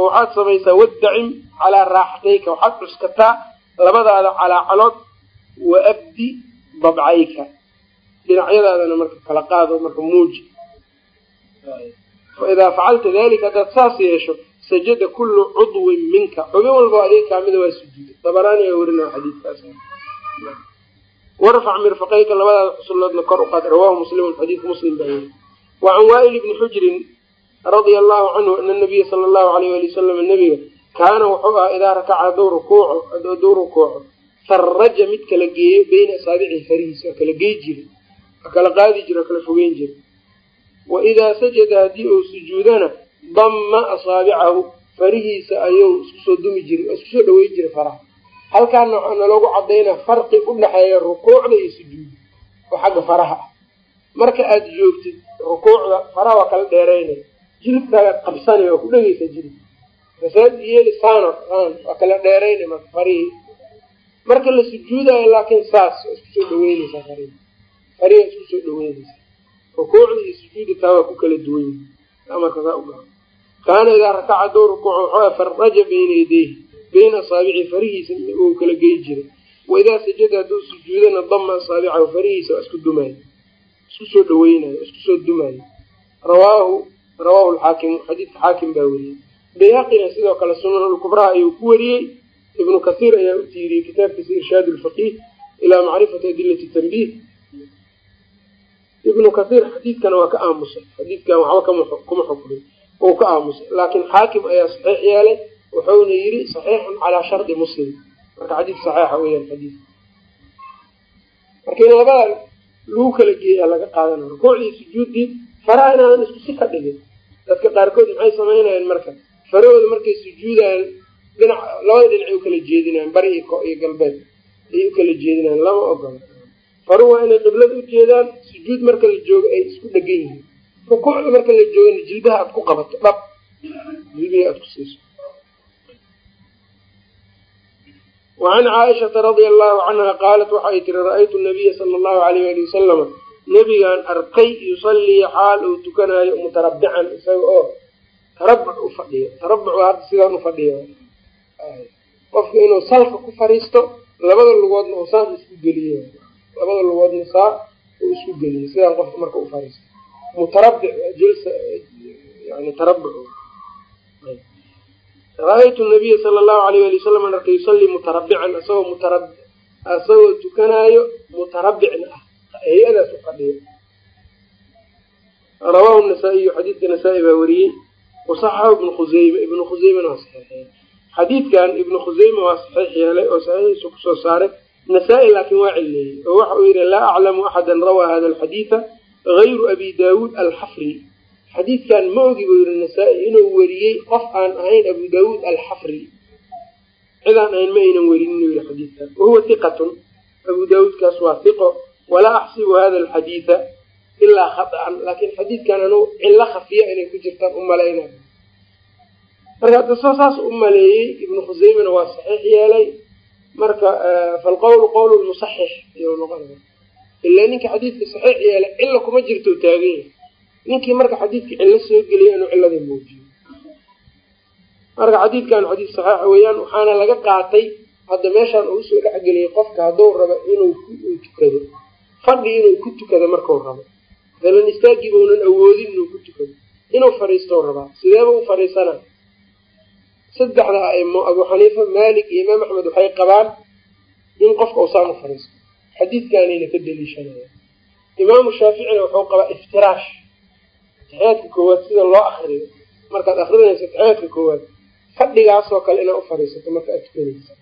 Waxaad samaysaa waddacim calaa raaxatayka. Waxaad cuskataa labadaada calaacalood wa abdi dabcayka. Dhinacyadaadana marka kala qaado marka muuji. Fa idaa facalta dalika haddaad saas yeesho sajada kullu cudwin minka. Xubin walba adeeg kaamida waa sujuuday dabaraani aa warinaa xadiidkaas warfac mirfaqayka labadaada xusulloodna kor u qaad rawaahu muslimun xadiidka muslim baa yiri wa can waa'il ibni xujrin radia allahu canhu ana nabiya sala allahu alayh ali wasalam nabiga kaana wuxuu ahaa idaa rakaca hadduu rukuuco hadduu rukuuco faraja mid kala geeyo beyna asaabicihi farihiisa oo kala gey jira oo kala qaadi jira oo kala fogeyn jira wa idaa sajada haddii uu sujuudana damma asaabicahu farihiisa ayuu isku soo dumi jiray oo isku soo dhaweyn jiray faraha halkaana waxaa naloogu cadaynaa farqi u dhexeeya rukuucda iyo sujuuda oo xagga faraha. Ah marka aada joogtid rukuucda faraha waa kala dheeraynaya. Jilibkaaga qabsanaya waa ku dhegeysa jilib. Masaad yeeli saano waa kala dheeraynay marka farihii marka la sujuudayo laakiin saas waa isku soo dhaweyneysaa farihi. Farihi isku soo dhaweyneysaa rukuucda iyo sujuuda taa waa ku kala duwan yihi amarka saa ugaa kaana idaa rakaca dou rukuuc waxaa faraja bayna yadayhi bayna asaabici farihiisa uu kala gey jiray. Waidaa sajada hadduu sujuudana dama asaabicahu farihiisa waa isku dumaayo isku soo dhaweynayo isku soo dumaayo rawaahu rawaahu lxaakimu xadiidka xaakim baa weriyey bayhaqina sidoo kale sunanulkubraha ayuu ku wariyey. Ibnu kasiir ayaa u tiiriyey kitaabkiisa irshaad lfaqiih ilaa macrifati adilati tanbiih. Ibnu kasiir xadiidkana waa ka aamusay. Xadiidkan waxba kuma xukmin uu ka aamusay. Laakiin xaakim ayaa saxiix yeelay wuxuuna yiri saxiixun calaa shardi muslim. Marka xadiis saxiixa weyaan xadiis. Marka in labada lagu kala geeyaa laga qaadana rukuucdii sujuuddii faraha inaadan isku si ka dhigin. Dadka qaarkood maxay samaynayaan marka? Farahooda markay sujuudayaan dhinac labada dhinacay u kala jeedinayaan bari iyo galbeed ayay u kala jeedinayaan lama ogola. Faruhu waa inay qiblada ujeedaan sujuud marka la joogo ay isku dhegan yihiin. Rukuucda marka la joogana jilbaha aad ku qabato dhab. Jilbihii aad ku siiso wacan caaishata radia allahu canha qaalat waxay tiri ra'aytu nabiya sala allahu alayh ali wasalama nebigaan arkay yusallii xaal uu tukanaayo mutarabbican isaga oo tarabuc u fadhiyo tarabuc hadda sidaan u fadhiyo qofka inuu salka ku fariisto labada lugoodna uu saan isku geliyo labada lugoodna saa uu isku geliyo sidaan qofka marka u ra'aytu nabiya sala allahu alayh ali wasalam an arkay yusallii mutarabican isagoo mutara isagoo tukanaayo mutarabicna ah. Hay'adaas u fadhiyo rawaahu nasaa-iyu xadiidka nasaa-i baa wariyey. Wasaxaxahu ibnu khuseyme ibnu khuseymena waa saxiixiyey xadiidkan ibnu khuseyme waa saxiix yeelay oo saxiixiisa ku soo saaray. Nasaa-i laakiin waa cileeyey oo waxa uu yihi laa aclamu axada rawaa hada alxadiida gayru abi daawuud alxafri xadiidkan ma ogi buu yihi nasaa-i inuu weriyey qof aan ahayn abu daawuud alxafri. Cidaan ahayn ma aynan werinin u yihi xadiidkan. Wahuwa hiqatun abu daawuudkaas waa hiqo walaa axsibu hada alxadiida ilaa khaطan laakin xadiidkan anugu cilo khafiya inay ku jirtaan u malayna marka hadda saas u maleeyey ibnu khuseymena waa saxiix yeelay. Marka falqowlu qowl musaxix ayuu noqonaya. Ilaa ninka xadiidka saxiix yeelay cilo kuma jirto taagan yahay ninkii marka xadiidka cilo soo geliya inuu cilada muujiyo. Marka xadiidkan xadiis saxiixa weeyaan waxaana laga qaatay hadda meeshaan uu u soo dhexgeliyay qofka hadduu rabo inuu tukado. Fadhi inuu ku tukado markau rabo. Masalan istaagiiba unan awoodin inuu ku tukado. Inuu fadhiistou rabaa sideeba u fadhiisana? Saddexda aimo abuu xaniifa maalik iyo imaam axmed waxay qabaan in qofka usaan u fadhiisto. Xadiidkaanayna ka daliishanaya imaamu shaaficina wuxuu qabaa iftiraash taxiyaadka koowaad sida loo akriyo markaad akrinayso taxiyaadka koowaad fadhigaasoo kale inaad u fadhiisato marka aad tukanaysa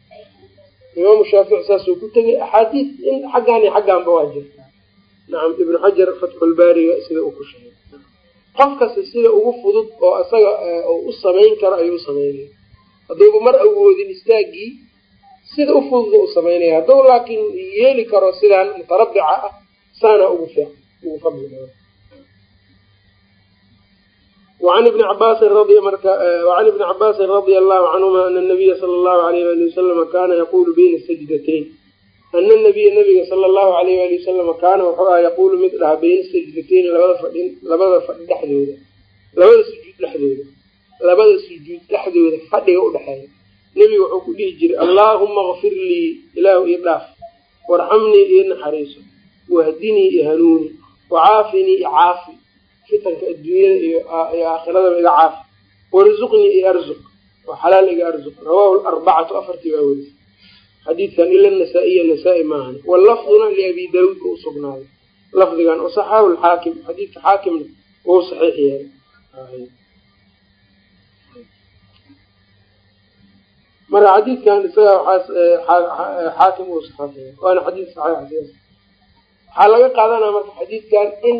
imaamu shaafici saasuu ku tegay axaadiis in xaggaan iyo xaggaanba waa jirtaa nacam ibnu xajar fatxulbaariga sida uu ku sheegay. Qof kasta sida ugu fudud oo isaga u samayn karo ayuu u samaynaya hadduuba mar awoodin istaagii sida u fudud u samaynaya hadduu laakiin yeeli karo sidaan mutarabica ah saana ugu fiican ugu fadli badan an ibni cabaasin radia allahu canhuma ana nabiya sala allahu alayh wali wasalama kaana yaquulu bayna sajdatayn ana nabiya nabiga sala allahu alayh wali wasalama kaana wuxuu ah yaquulu mid dhaha bayna sajdatayn labada fadhin labada fadhi dhexdooda labada sujuud dhexdooda labada sujuud dhexdooda fadhiga udhexeeya nebiga wuxuu ku dhihi jiray allaahuma kfir lii ilaahu io dhaaf warxamnii iyo naxariiso wahdinii iyo hanuuni wacaafinii icaafi fitanka adduunyada iyo aakhiradaba iga caafi warzuqnii iyo arzuq. Oo xalaal iga arzuq. Rawaahu larbacatu afartii baa werisa xadiidkan ila nasaa-iya nasaa-i maahan walafduna liabi daawuud u sugnaaday. Lafdigan wasaxaahu lxaakim xadiidka xaakimna wou saxiix yeelay. Marka xadiidkan isaga xaakim uu saxeexiyey waana xadiid saxiix waxaa laga qaadanaya marka xadiidkan in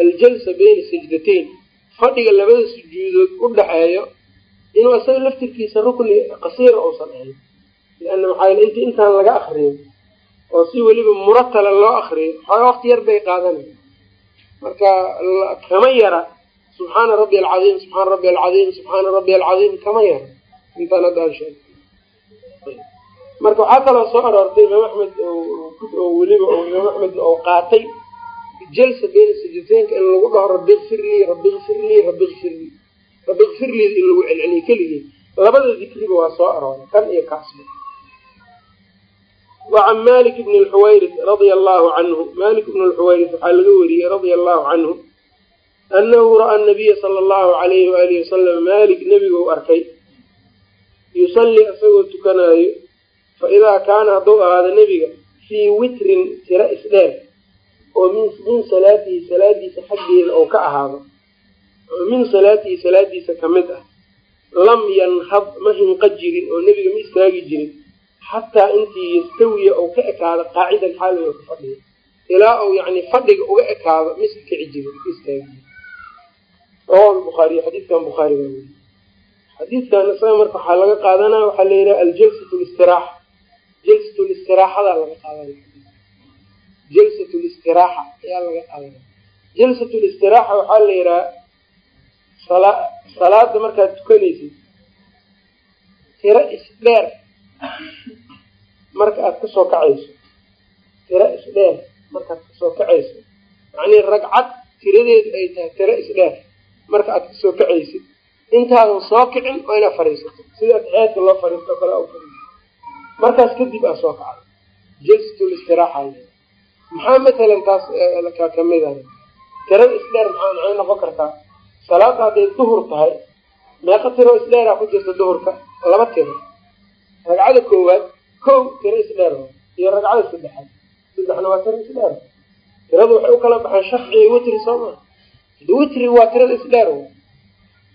aljalsa bayna sajdatayn fadhiga labada sujuudood u dhaxeeyo inuu isaga laftirkiisa rukni qasiira uusan ahayn lianna maxaa yele inta intaan laga akriyo oo si weliba muratala loo akriyo xooga waqti yar bay qaadanaya marka kama yara subxaana rabbi alcadiim subxaana rabbi alcadiim subxaana rabbi alcadiim kama yara intaan hadda aan sheeg marka waxaa kaloo soo aroortay imaam axmed weliba imaam axmed oo qaatay jalsa bayna sajdateynka in lagu dhaho rabi kfir lii rabi kfir lii rabi kfir lii rabi kfir lii in lagu celceliyo keligii labada dikriba waa soo arooray kan iyo kaasba wacan malik bn lxuwayris radia allahu canhu malik bn lxuwayris waxaa laga wariyey radia allahu canhu anahu ra'aa nabiya sala allahu alayhi waalihi wasalam malik nebigou arkay yusallii isagoo tukanaayo fa idaa kaana hadduu ahaado nebiga fii witrin tiro isdheer oo min salaatihi salaadiisa xaggeeda oo ka ahaado min salaatihi salaadiisa ka mid ah lam yanhad ma hinqa jirin oo nebiga ma istaagi jirin xataa intii yastawiya ou ka ekaado qaacidan xaaliga ku fadhiya. Ilaa uu yani fadhiga uga ekaado ma iska kici jirin istaagi rawahu buhaariy xadiidkan bukhaari baa weri xadiidkan isaga marka waxaa laga qaadanaya waxaa la yidhaha aljalsat listiraaxa jalsat listiraaxadaa laga qaadanaya jalsat listiraaxa ayaa laga qaadanaya. Jalsat listiraaxa waxaa la yidhaha sala salaada markaad tukanaysid tiro isdheer marka aad ka soo kacayso. Tiro isdheer markaad ka soo kacayso. Macnii ragcad tiradeedu ay tahay tiro isdheer marka aad ka soo kacaysid. Intaadan soo kicin waa inaad fadhiisato. Sida atixyaadka loo fadhiisto kale u fadhiiso markaas kadib aad soo kacdo. Jalsatul istiraaxa maxaa matalan taas ka ka mid ah tirada isdheer maxaa maxay noqon kartaa? Salaada hadday duhur tahay meeqa tiro isdheeraa ku jirta duhurka laba tiro. Ragcada koowaad kow tiro isdheer iyo ragcada saddexaad. Saddexna waa tiro isdheer tiradu waxay u kala baxaan shafci iyo witri soo maa witri waa tirada isdheer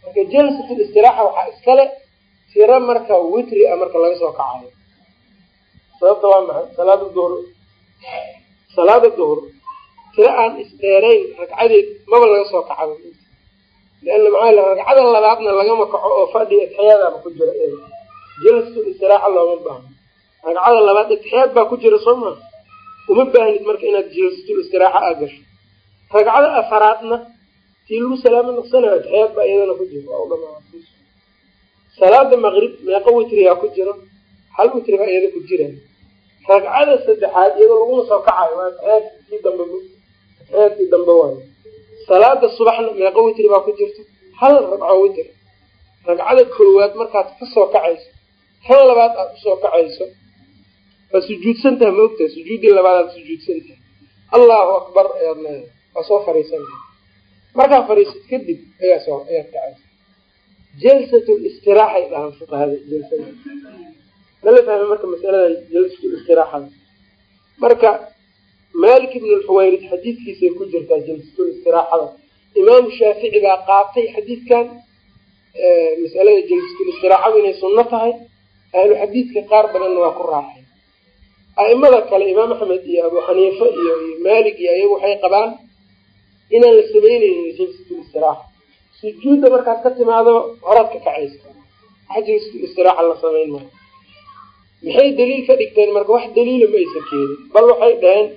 marka jalsatul istiraaxa waxaa iskale tiro marka witri a marka laga soo kacayo. Sababta waa maxay? Salaada duhur salaada duhur tiro aan isdheerayn ragcadeed maba laga soo kacaba leana maxaa ragcada labaadna lagama kaco oo fadhi atixyaadaaba ku jira jalsatul istiraaxa looma baahno ragcada labaad atixiyaad baa ku jira soo maa uma baahnid marka inaad jalsatul istiraaxa aa gasho. Ragcada afaraadna tii lagu salaamo noqsanayo atixyaad baa iyadana ku jira. Waa u dhamaa salaada maqrib meeqa witrigaa ku jiro hal witri baa iyada ku jira ragcada saddexaad iyadoo laguma soo kacayo waa atixyaadkii dambe atixyaadkii dambe waayo salaada subaxna meeqa witri baa ku jirto hal ragco witr ragcada koowaad markaad ka soo kacayso tan labaad aad u soo kacayso waa sujuudsan tahay maogtahay sujuuddii labaad aad sujuudsan tahay. Allahu akbar ayaad leedahay. Waa soo fariisantahay markaa fariisad kadib ayaa soo ayaad kacaysa jalsatul istiraaxay dhahaan fuqahada jalsada mala fahmay marka masaladan jalsatul istiraaxada marka malik ibn lxuwayrid xadiidkiisay ku jirtaa jalsatul istiraaxada imaamu shaafici baa qaatay xadiidkan masalada jalsatul istiraaxadu inay sunno tahay ahlu xadiidka qaar badanna waa ku raacay a'imada kale imaam axmed iyo abu xaniife iyo malik iyo ayagu waxay qabaan inaan la samaynaynin jalsatul istiraaxa sujuudda markaad ka timaado horaad ka kacaysa wax jalsatul istiraaxa la samayn maayo maxay daliil ka dhigteen? Marka wax daliila ma aysan keenin. Bal waxay dhaheen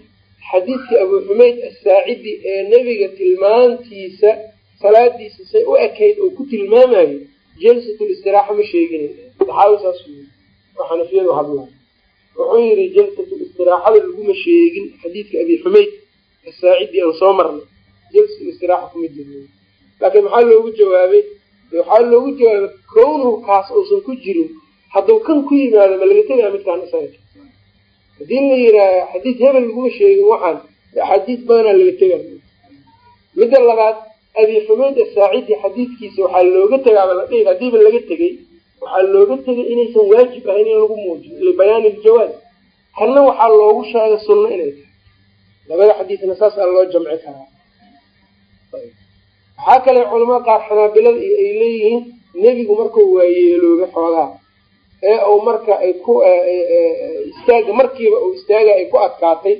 xadiidkii abu xumeyd assaacidi ee nebiga tilmaantiisa salaadiisa say u ekayd oo ku tilmaamayo jalsatul istiraaxa ma sheeginin. Saxaabi saas oo xanafiyadu hadlaa wuxuu yidhi jalsatul istiraaxada laguma sheegin xadiidka abi xumeyd asaacidi aan soo marnay. Jalsatul istiraaxa kuma jirno laakiin maxaa loogu jawaabay? Waxaa loogu jawaabay kownuhu kaas uusan ku jirin hadduu kan ku yimaado ma laga tegaa midkaan isaga haddii la yidhaaha xadiid hebel laguma sheegin waxaan axaadiis badanaa laga tega midda labaad abi xumeyd asaacidi xadiidkiisa waxaa looga tegaaba la dhihi laga tegey waxaa looga tegay inaysan waajib ahayn in lagu muujiyo libayaani iljawaaz kanna waxaa loogu sheegay sunno inay tahay. Labada xadiisna saasaa loo jamci karaa. Waxaa kale culamada qaar xanaabilada ay leeyihiin nebigu markuu waayeelooga xoogaa ee uu marka ay ku istaaga markiiba uu istaaga ay ku adkaatay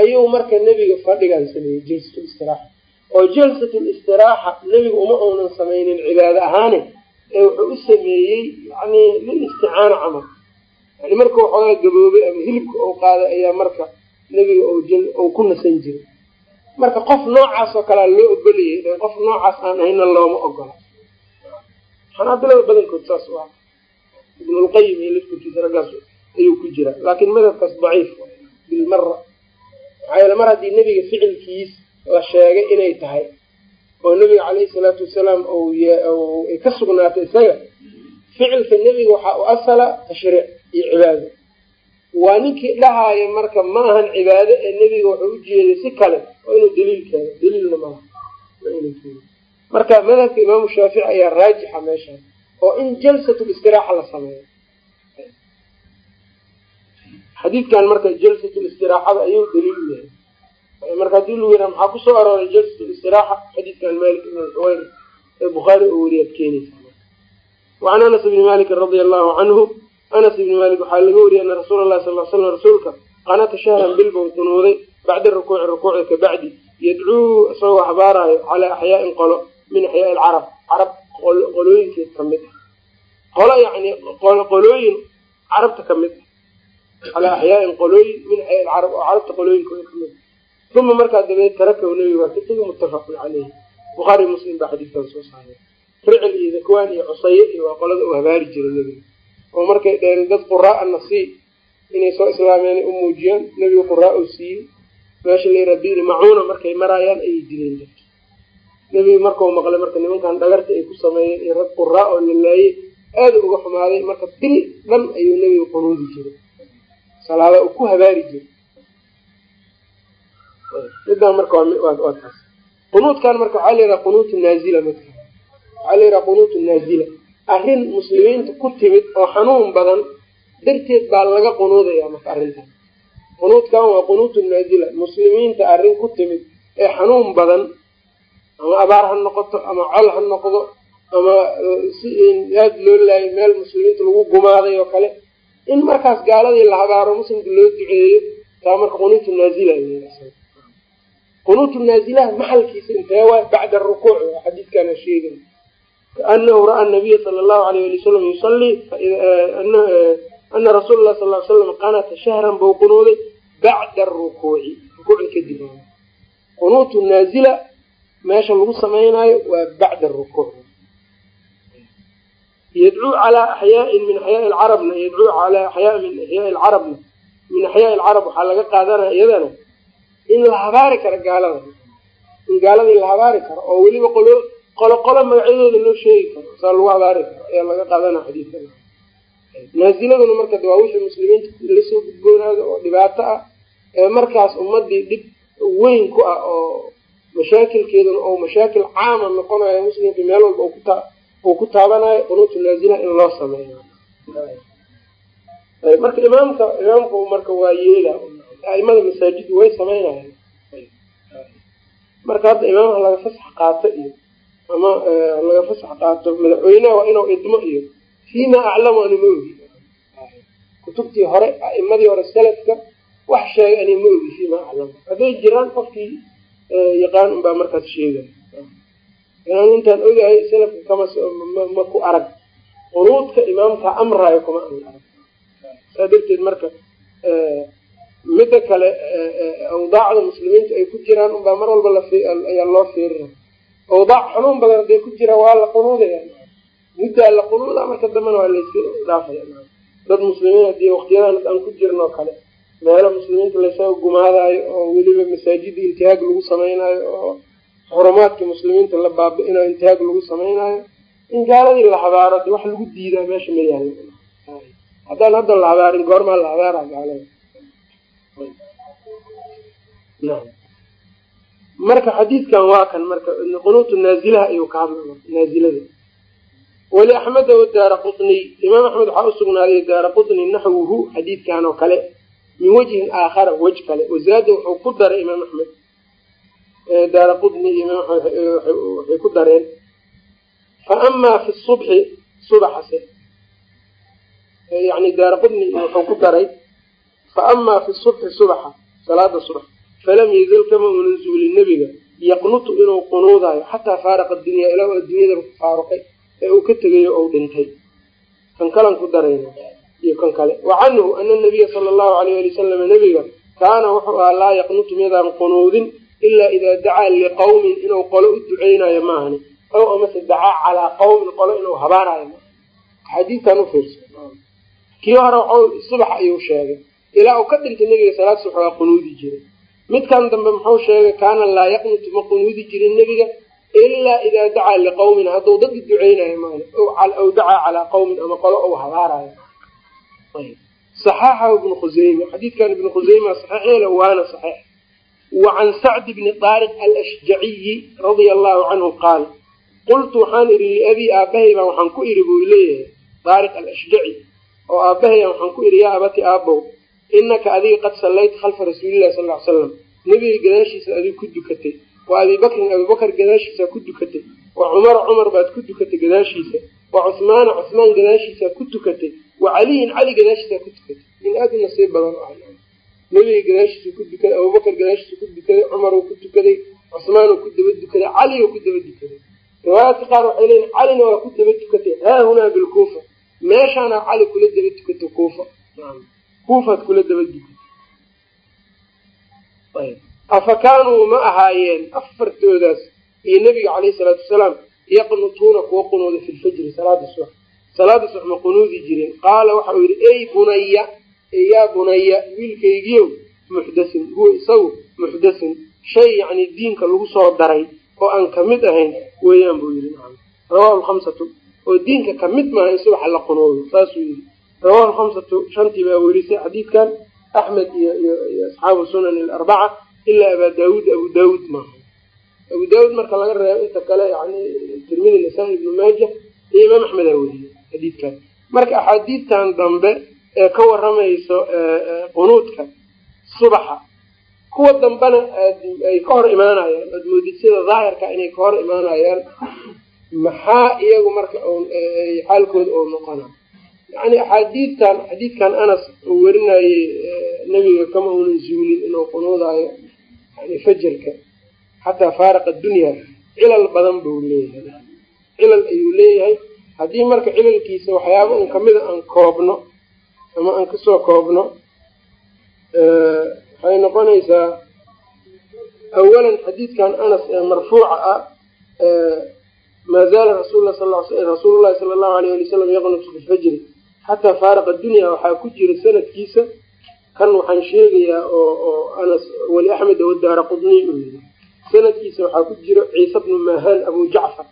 ayuu marka nebiga fadhigan sameeyey jalsatul istiraaxa. Oo jalsatul istiraaxa nebigu uma uunan samaynin cibaado ahaane ee wuxuu u sameeyey yani lil isticaana camal. Yani marka waxoogaa gaboobay ama hilibka uu qaaday ayaa marka nebiga uu ku nasan jiray. Marka qof noocaas oo kalea loo ogolayay qof noocaas aan ahayna looma ogola xanaabilada badankood saas u ah ibnulqayim iyo laftirkiisa raggaas ayuu ku jira. Laakiin madhabkaas daciif bilmara maxaa yeele mar haddii nebiga ficilkiis la sheegay inay tahay oo nebiga caleyhi salaatu wasalaam ay ka sugnaatay isaga ficilka nebiga waxaa u asala tashriic iyo cibaado. Waa ninkii dhahaayo marka ma ahan cibaado ee nebiga wuxuu ujeeday si kale oo inuu daliil keeno. Daliilna maaha marka madhabka imaamu shaafici ayaa raajixa meeshaan oo in jalsatul istiraaxa la sameeyo. Xadiidkan marka jalsatul ayuu daliil yahay. Marka haddii lagu yidhaha maxaa ku soo arooray jalsatul xadiidkan malik ibn xuwayr ee bukhaari oo weriyaad keenaysa. Wacan anas bni malikin radia allahu canhu anas ibni malik waxaa laga wariyay ana rasuula lahi sal slam rasuulka qanata shahran bil bau qunuuday bacda rukuuci rukuucda kabacdi yadcuu isagoo habaaraayo calaa axyaain qolo min axyaai alcarab carab qolooyinkeed ka mid ah. Qolo yani qolooyin carabta ka mid ah. Calaa axyaain qolooyin min axyaai alcarab oo carabta qolooyinkooda ka mid ah. Uma markaa dabeed tarakahu nebiga waa ka tegi muttafaqun bukhaari muslim baa xadiidkan soo saaray. Ricil iyo dakwaan iyo cusaye iyo waa qolada uu habaari jiray nebiga oo markay dheheen dad quraaa nasii inay soo islaameen u muujiyaan nebiga quraa u siiyey. Meesha layraa biiri macuuna markay maraayaan ayay dileen nebiga markau maqlay marka nimankan dhagarta ay ku sameeyeen iyo rag quraa oo la laayey aada uga xumaaday. Marka bil dhan ayuu nebiga qunuudi jiray. Salaada uu ku habaari jiray. Midan marka waa qunuudkan marka waxaa la yidhaha qunuutu naazila midka waxaa la yidhaha qunuutu naazila. Arrin muslimiinta ku timid oo xanuun badan darteed baa laga qunuudaya marka arrintan. Qunuudkan waa qunuutu naazila. Muslimiinta arrin ku timid ee xanuun badan ama abaar ha noqoto ama col ha noqdo ama si aad loo laayo meel muslimiinta lagu gumaaday oo kale in markaas gaaladii la habaaro muslimka loo duceeyo taa marka qunuutu naazila qunuutu naazilaha maxalkiisa intee waay bacda rukuuc xadiidkana sheegay. Kaanahu ra'a nabiya sala allahu alayh ali wasalam yusalii ana rasuula lah sal slam qanata shahran buu qunuuday bacda arukuuci rukuucda kadib qunuutu naazila meesha lagu sameynaayo waa bacda arukuuc yadcuu calaa axyaain min axyaai lcarabna yadcuu calaa axyaa min axyaai lcarabna min axyaai lcarab waxaa laga qaadanaya iyadana in la habaari karo gaalada. In gaaladii la habaari karo oo weliba qolo qolo qolo magacyadooda loo sheegi karo saa lagu habaari karo ayaa laga qaadana xadiidka naaziladuna marka waa wixii muslimiinta la soo gudboonaado oo dhibaato ah ee markaas ummadii dhib weyn ku ah oo mashaakilkeeduna oo mashaakil caama noqonayo muslimka meel walba uu ku taabanayo qunuutu naazila in loo sameeyo marka imaamka imaamku marka waa yeela aimada masaajiddu way sameynayaan marka hadda imaamha laga fasax qaato iyo ama laga fasax qaato madaxweyneha waa inuu idmo iyo fiima aclamu ani ma ogi kutubtii hore aimadii hore salafka wax sheegay ani ma ogi fiima aclamu hadday jiraan qofkii yaqaan unbaa markaas sheegay. Inaan intaan ogahay salafka kama ma ku arag. Qunuudka imaamka amraayo kuma an arag. Saa darteed marka midda kale awdaacda muslimiinta ay ku jiraan unbaa mar walba ayaa loo fiirina. Awdaac xanuun badan hadday ku jiraan waa la qunuudaya muddaa la qunuuda marka dambena waa layska dhaafaya. Dad muslimiin haddii waqtiyadan aan ku jirno kale meelo muslimiinta laysaga gumaadaayo oo weliba masaajida intihaag lagu sameynaayo oo xurumaadka muslimiinta la baabi'inayo intihaag lagu sameynaayo in gaaladii la habaaro de wax lagu diidaa meesha ma yaalo haddaan hadda la habaarin goormaa la habaara gaalada marka xadiidkan waa kan marka qunuutu naazilaha ayuu ka hadla naazilada weli axmeda wadaara qutniy imaam axmed waxaa usugnaaday daara qutni naxwuhu xadiidkan oo kale min wajhin aakhara wej kale. Wazaada wuxuu ku daray imaam axmed. Daara imaam waxay ku dareen. Fa amaa fi subxi subaxase yani daara qutni wuxuu ku daray. Fa amaa fi subxi subaxa salaada subax. Falam yazal kama unan zuulin nebiga. Yaqnutu inuu qunuudayo xataa faaraqa dunyaa ilaa adduunyada faaruqay ee uu ka tegayo ou dhintay. Kan kalan ku iyo kan kale. Wa ana nabiya sala allahu alayh ali wasalam nebiga kaana wuxuu ahaa laa yaqnutu midaan qunuudin ilaa idaa dacaa liqawmin inuu qolo u duceynayo maahani. Ow amase dacaa calaa qawmin qolo inuu habaanayo maaha xadiidkan u fiirsa kii hore subax ayuu sheegay. Ilaa uu ka dhintay nebiga salaad subax waa qunuudi jiray. Midkan dambe muxuu sheegay kaana laa yaqnutu ma qunuudi jirin nebiga ilaa idaa dacaa liqawmin. Hadduu dad u duceynayo maali aw dacaa calaa qawmin ama qolo ou habaarayo saxaxahu ibnu khuseyma xadiidkan ibnu khuseyma saxiix yeele waana saxiix wa can sacdi bni daariq alashjaciyi radia allahu canhu qaal qultu waxaan idhi liabii aabahay baan waxaan ku idhi buu leeyahay daariq alashjaci oo aabahay waxaan ku idhi yaa abati aabow inaka adiga qad sallayta khalfa rasuulillahi sal ly slam nebiga gadaashiisa adigu ku dukatay wa abii bakrin abibakar gadaashiisa ku dukatay wa cumara cumar baad ku tukatay gadaashiisa wa cusmaana cusmaan gadaashiisaa ku tukatay wa caliyin cali gadaashiisaa ku tukatay in aada u nasiib badan nebiga gadaashiisa ku dukaday abubakar gadaashiisa ku dukaday cumar ku tukaday cusmaan ku daba dukaday cali uu ku daba dukaday riwaayaadka qaar waxay leeyiin calina waa ku daba tukatay haahunaa bilkuufa meeshaana cali kula daba tukatay kuufa. Kuufaad kula daba dukatay. Afa kaanuu ma ahaayeen afartoodaas. Iyo nebiga caleyhi salaatu wasalaam yaqnutuuna kuwa qunuuda fi lfajri salaada subax salaada subax ma qunuudi jireen qaala waxa uu yidhi ey bunaya yaa bunaya wiilkaygiyow muxdathun huwa isagu muxdathun shay yacni diinka lagu soo daray oo aan ka mid ahayn weeyaan buu yidhi rawahu lkhamsatu oo diinka ka mid maaha in subaxa la qunuudo saasuu yidhi. Rawahu lkhamsatu shantii baa werisay xadiidkan axmed iyo iyo asxaabu sunan alarbaca ilaa abaa daawuud abu daawuud maaha abu daawuud marka laga reebo inta kale yani tirmidi nasaa-i ibnu maaja iyo imaam axmed aa weriyey xadiidkan marka axaadiidtan dambe ee ka waramayso qunuudka subaxa kuwa dambena ay ka hor imaanayaan sida daahirka inay ka hor imaanayaan maxaa iyagu marka xaalkooda oo noqona yani axaadiidtan xadiidkan anas uu werinayey nebiga kama unan zuulin inuu qunuudayo yani fajarka xataa faaraqa dunya cilal badan buu leeyahay. Cilal ayuu leeyahay haddii marka cilalkiisa waxyaaba un kamida aan koobno ama aan ka soo koobno waxay noqonaysaa awalan xadiidkan anas ee marfuuca ah maa zaala rasulla rasuulu llahi sala allahu alayh ali wasalam yaqnutu fi xataa faaraqa dunya waxaa ku jira sanadkiisa kan waxaan sheegayaa oo oo anas weli axmed awadaara qudniy uu yiri sanadkiisa waxaa ku jira ciise bnu mahaan abu jacfar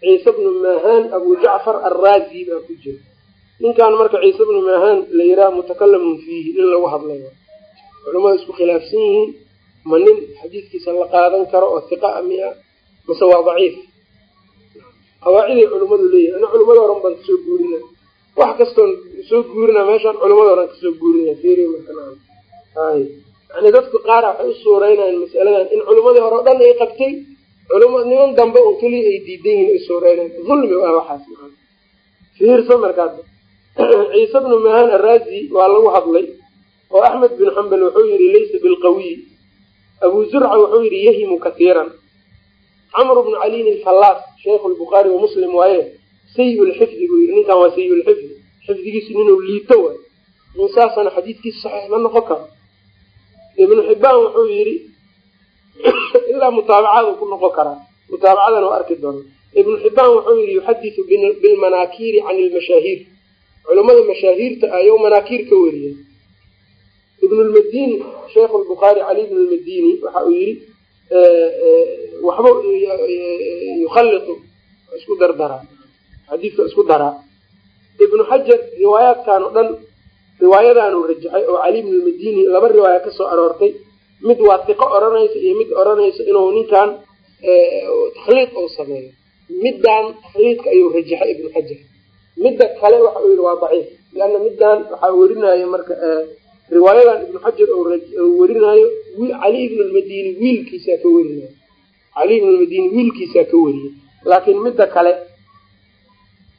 ciise bnu mahaan abu jacfar arraazi baa ku jira. Ninkan marka ciise bnu mahaan la yiraha mutakalamun fiihi nin lagu hadlayo. Culamada isku khilaafsan yihiin ma nin xadiidkiisa la qaadan karo oo hiqa a mi a mase waa daciif. Qawaaciday culimmadu leeyihiin ana culimada horan baan ka soo guurina. Wax kastoon soo guurina meeshaan culimada horan ka soo guurina yani dadku qaara waxay u suureynayaan masaladan in culimadii hore o dhan ay qabtay culima niman dambe un keliya ay diidan yihiin ay suureynayan dulmi ah waxaas fiirso markaas. Ciise bnu mahaan araazi waa lagu hadlay oo axmed bin xambal wuxuu yihi laysa bilqawiy. Abu zurca wuxuu yihi yahimu katiiran camru bnu caliin alfallaas sheikhu lbukhaari wa waaye sayi lxifdi buu yihi ninkan waa sayi lxifdi xifdigiisu ninuu liito waay min saasana xadiidkiisa saxiix ma noqon karo. Ibnu xibaan wuxuu yihi ilaa mutaabacadu ku noqon karaa mutaabacadana waa arki doona ibnu xibaan wuxuu yihi yuxadisu bilmanaakiiri can lmashaahiir culamada mashaahiirta ayou manaakiir ka wariyay. Ibnu lmadini sheikhu lbukhaari cali ibnu lmadini waxa uu yihi waxba yukhalitu isku dardaraa xadiidka isku daraa ibnu xajar riwaayaadkan o dhan riwaayadaanu rajaxay oo cali ibnu lmadini laba riwaaya ka soo aroortay mid waa tiqo odhanaysa iyo mid odhanaysa inuu ninkan takhliid uu sameeyo. Middan takhliidka ayuu rajaxay ibnu xajar. Midda kale waxa uu yihi waa daciif leanna middan waxaa werinaayo marka riwaayadan ibnu xajar werinaayo cali ibnu lmadini wiilkiisaa ka werinayo cali ibnu lmadini wiilkiisaa ka weriyay laakiin midda kale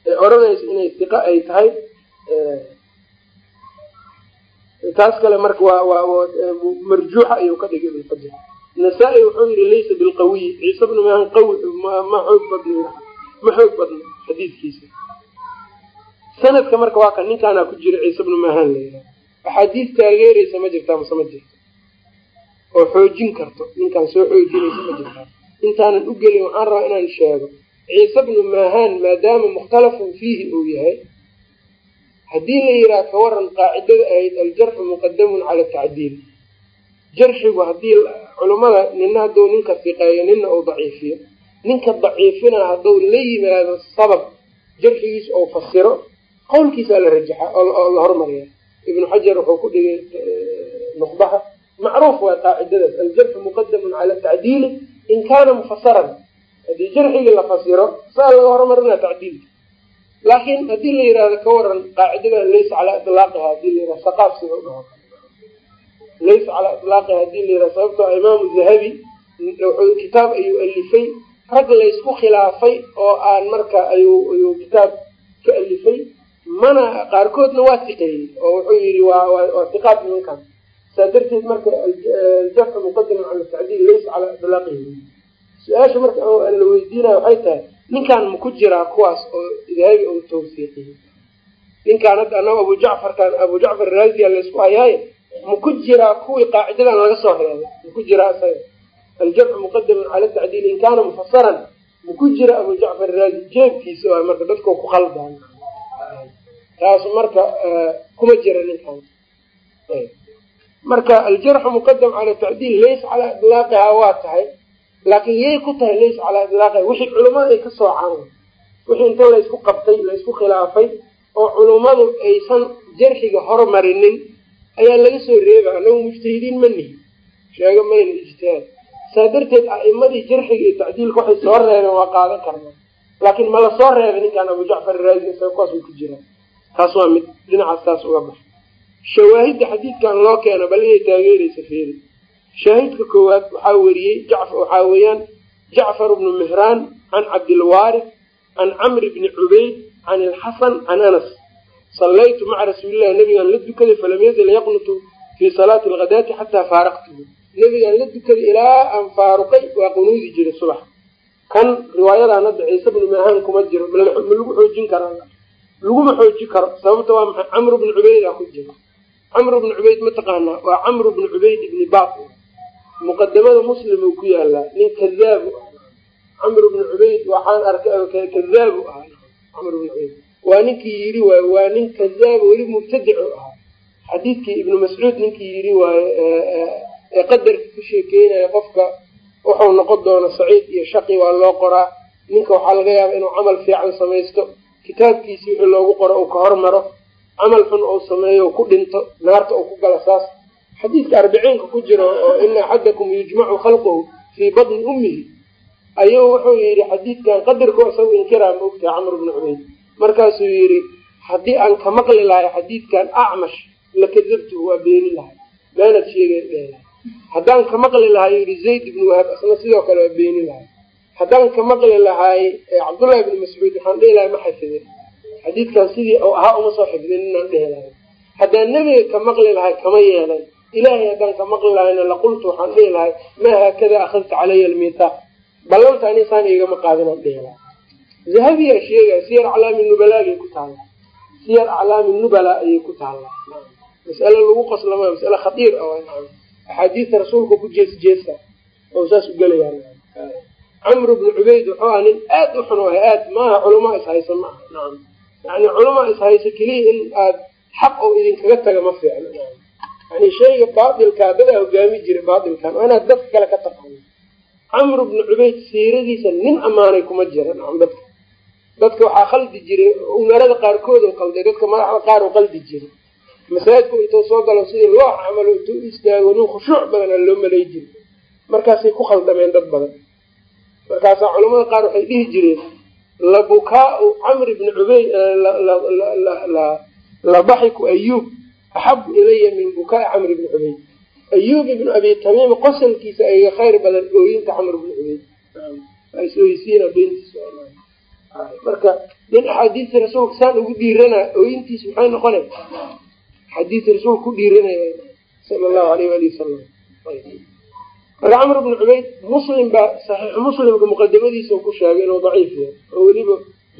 ee odhanaysa inay tiqo ay tahay taas kale marka marjuuxa ayuu ka dhigay ibnu xajar nasaa-i wuxuu yihi laysa bilqawiy. Ciise bnu mahan qawi ma xoog badn ma xoog badno xadiidkiisa. Sanadka marka waa kan ninkaanaa ku jira ciise bnu mahan layidhaha axaadiis taageeraysa ma jirtaa mase ma jirto. Oo xoojin karto ninkaan soo xoojinaysa ma jirtaa. Intaanan u gelin waxaan rabaa inaan sheego ciise bnu mahaan maadaama mukhtalafun fiihi uu yahay haddii la yidhaha ka waran qaacidada ahayd aljarxu muqadamun cala tacdiil. Jarxigu haddii culummada nina hadduu ninka fiqeeyo nina uu daciifiyo. Ninka daciifina hadduu la yimaado sabab jarxigiisa ou fasiro qowlkiisaa la rajaxa oo la hormariya ibnu xajar wuxuu ku dhigay nuqbaha macruuf waa qaacidadaas aljarxu muqadamun cala tacdiili in kaana mufasaran. Haddii jarxigii la fasiro saa laga hormarina tacdiilka laakiin haddii la yihahdo ka waran qaacidadan laysa calaa ilaaqiha haddii la yihahdo saqaaf sida laysa calaa ilaaqiha haddii la yihahdo sababtoo imaamu dahabi wuxuu kitaab ayuu alifay rag laysku khilaafay oo aan marka ayuu ayuu kitaab ka alifay mana qaarkoodna waa tiqeeyey oo wuxuu yidhi waa waa tiqaad nimankan saa darteed marka aljafcu muqadaman cala tacdiil laysa calaa idlaaqihi su'aasha marka la weydiinaya waxay tahay ninkaan maku jiraa kuwaas oo dahabi ou tawfiiqiyey ninkaan hadda anaga abu jacfarkan abu jacfar raaziya laysku hayaaye maku jiraa kuwii qaacidadan laga soo reebay? Maku jiraa isaga aljamcu muqadaman cala tacdiil in kaana mufasaran maku jira abu jacfar raazi jeebkiisa waa marka dadko ku khaldaan? Taas marka kuma jira ninkaan. Marka aljarxu muqadam cala tacdiil laysa calaa idlaaqihaa waa tahay laakiin yay ku tahay laysa calaa idlaaqiha wixii culimmada ay ka soocaan wixii inta laysku qabtay laysku khilaafay oo culummadu aysan jarxiga hormarinin ayaa laga soo reeba anagu mujtahidiin ma nihi. Sheego mayna ijtihaad. Saa darteed a'imadii jarxiga iyo tacdiilka waxay soo reebeen waa qaadan karnaa laakiin ma la soo reebay ninkaan abu jacfar raazi isaga kuwaas way ku jiraan. Taas waa mid dhinacaas taas uga bax shawaahidda xadiidkan loo keena bal inay taageeraysa feeri shaahidka koowaad waxaa weriyey waxaa weeyaan jacfar bnu mihraan can cabdilwaarid can camri bni cubayd can ilxasan can anas. Sallaytu maca rasuulillahi nabigaan la dukaday falam yazal yaqnutu fii salaati alghadaati xataa faaraqtuhu nabigaan la dukaday ilaa aan faaruqay waa qunuudi jiray subax. Kan riwaayadan hadda ciise bnu mahaan kuma jiro ma lagu xoojin karaa laguma xooji karo sababta waa maxay? Camru bnu cubayd aa ku jiro camru bnu cubayd mataqaanaa waa camru bnu cubayd ibni baq muqadamada muslim uu ku yaalaa nin kadaabu ah. Camru bnu cubayd waxaan arkay kadaabu ahaa camr bnu cubayd. Waa ninkii yidhi waaye waa nin kadaaba weli mubtadicu ahaa xadiidkii ibnu mascuud ninkii yidhi waaye ee qadarka ka sheekeynaya qofka wuxuu noqon doona saciid iyo shaqi waa loo qoraa. Ninka waxaa laga yaaba inuu camal fiican samaysto. Kitaabkiisi wixii loogu qoro uu ka hormaro. Camal xun uu sameeyo ku dhinto naarta uu ku gala saas xadiidka arbiciinka ku jiro oo ina axadakum yujmacu khalquhu fii badni ummihi ayuu wuxuu yidhi xadiidkan qadarku isagu inkiraa maogtahay camr bnu cubayd. Markaasuu yidhi haddii aan ka maqli lahay xadiidkan acmash lakadabtuhu waa beeni lahay maanad sheegeen dheela haddaan ka maqli lahay yidhi zayd ibnu wahab asna sidoo kale waa beeni lahay haddaan ka maqli lahaay cabdullahi ibni mascuud waxaan dhihi lahay ma xafidin xadiidkan sidii uu ahaa uma soo xifdin inaan dhihi lahay haddaan nebiga ka maqli lahay kama yeelan ilaahay haddaan ka maqli lahayna laqultu waxaan dhihi lahay maa haakada akhadta calaya almithaaq ballanta anisaan igama qaadinaan dhihi lahay. Zahabiyaa sheegaya siyar aclaami nubala ayay ku taalla siyar aclaami nubala ayay ku taalla mas'ale lagu qoslama mas'ale khatiir ah axaadiista rasuulka ku jees jeesa oo saas u gelayaan. Camru bnu cubayd wuxuu aha nin aad u xun wahay aad maaha culamaa ishaysa ma aha. Nacam yani culamaa ishaysa keliya in aad xaq oo idinkaga taga ma fiicno yani shayga baatilkaa dadaa hogaami jiray baatilkan waa inaad dadka kale ka taqaano camru bnu cubayd siiradiisa nin ammaanay kuma jira nacam dadka dadka waxaa qaldi jiray umarada qaarkood oo qalday dadka madaxda qaar oo qaldi jiray masaajidku intuu soo galo sidii loox camalo intuu istaago nin khushuuc badanaa loo malay jiray markaasay ku khaldameen dad badan markaasaa culamada qaar waxay dhihi jireen labukaau camri bni cubayd labaxiku ayuub axabu ilaya min bukaai camri bni cubayd ayuub ibnu abi tamiim qosalkiisa ayga khayr badan ooyinta camr bni cubayd isoysiina beentiis marka nin axaadiista rasuulka saan ugu dhiiranaa ooyintiis maxay noqonay axaadiista rasuulka ku dhiiranaya sala allahu aleyh waali wasalam marka camr bnu cubayd muslim baa saxiix muslimka muqadamadiisa ku sheegay inuu daciif yahay oo weliba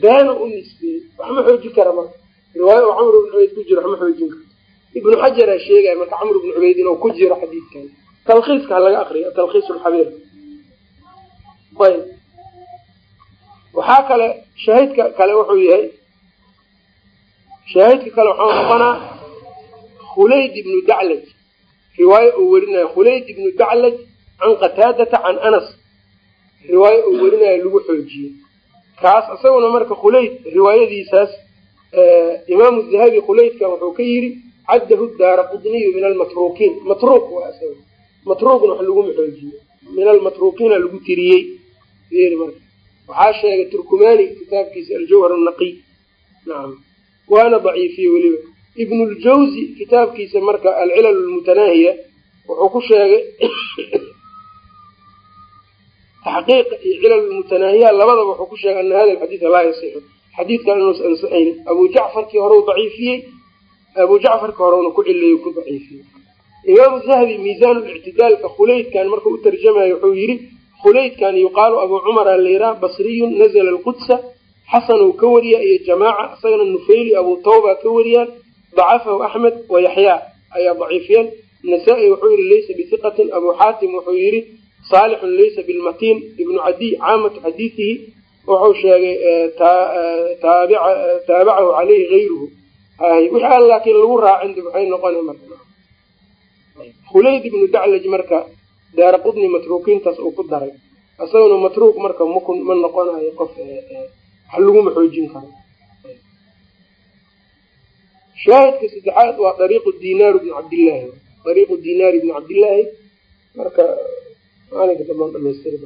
daana u nisbeeyey waxma xoojin kara marka riwaayo oo camr bnu cubayd ku jiro waxma xoojin kara ibnu xajaraa sheegaya marka camr bnu cubayd inuu ku jiro xadiidkan talkiiska ha laga akriyo talkiis lxabiir ayb. Waxaa kale shaahidka kale wuxuu yahay shaahidka kale waxau noqonaa khulayd ibnu daclaj. Riwaayo uu werinayo khulayd ibnu daclaj can qataadata can anas. Riwaayo uu werinayo lagu xoojiyey kaas isaguna marka khulayd riwaayadiisaas imaamu dahabi khulaydkan wuxuu ka yidhi caddahu daara qudniyu min almatruukiin matruuq waa isaga matruuqna wax laguma xoojiye min almatruukiina lagu tiriyey marka waxaa sheegay turkumani kitaabkiisa aljawhar naqiy nacam waana daciifiye weliba ibnu ljawzi kitaabkiisa marka alcilal lmutanaahiya wuxuu ku sheegay taxqiiqa iyo cilal mutanaahiya labadaba wuxuu ku sheegay ana hada alxadiida laa yasixu xadiidkan inuusa ansaxaynin abu jacfarkii horeu daciifiyey abu jacfarka horena ku cileeyo ku daciifiyey imaamu zahabi miisaan lictidaalka khulaydkan marka u tarjamayo wuxuu yidhi khulaydkan yuqaalu abu cumara layraa basriyun nazla alqudsa xasanuu ka wariya iyo jamaaca isagana nufayli abu tawba ka wariyaan dacafahu axmed wa yaxyaa ayaa daciifiyeen nasaa-i wuxuu yihi laysa bihiqatin abu xaatim wuxuu yidhi saalixun laysa bilmatiin. Ibnu cadiy caamatu xadiisihi wuxuu sheegay taabacahu caleyhi gayruhu wixii aan laakiin lagu raacin maxay noqona marka. Khulayd ibnu daclaj marka daara qudni matruukiintaas uu ku daray. Isaguna matruuk marka mukun ma noqonayo qof wax laguma xoojin karo. Shaahidka saddexaad waa dariiqu dinaar bni cabdillaahi. Dariiqu dinaar ibni cabdillaahi marka maalinka dambaan dhamaystiri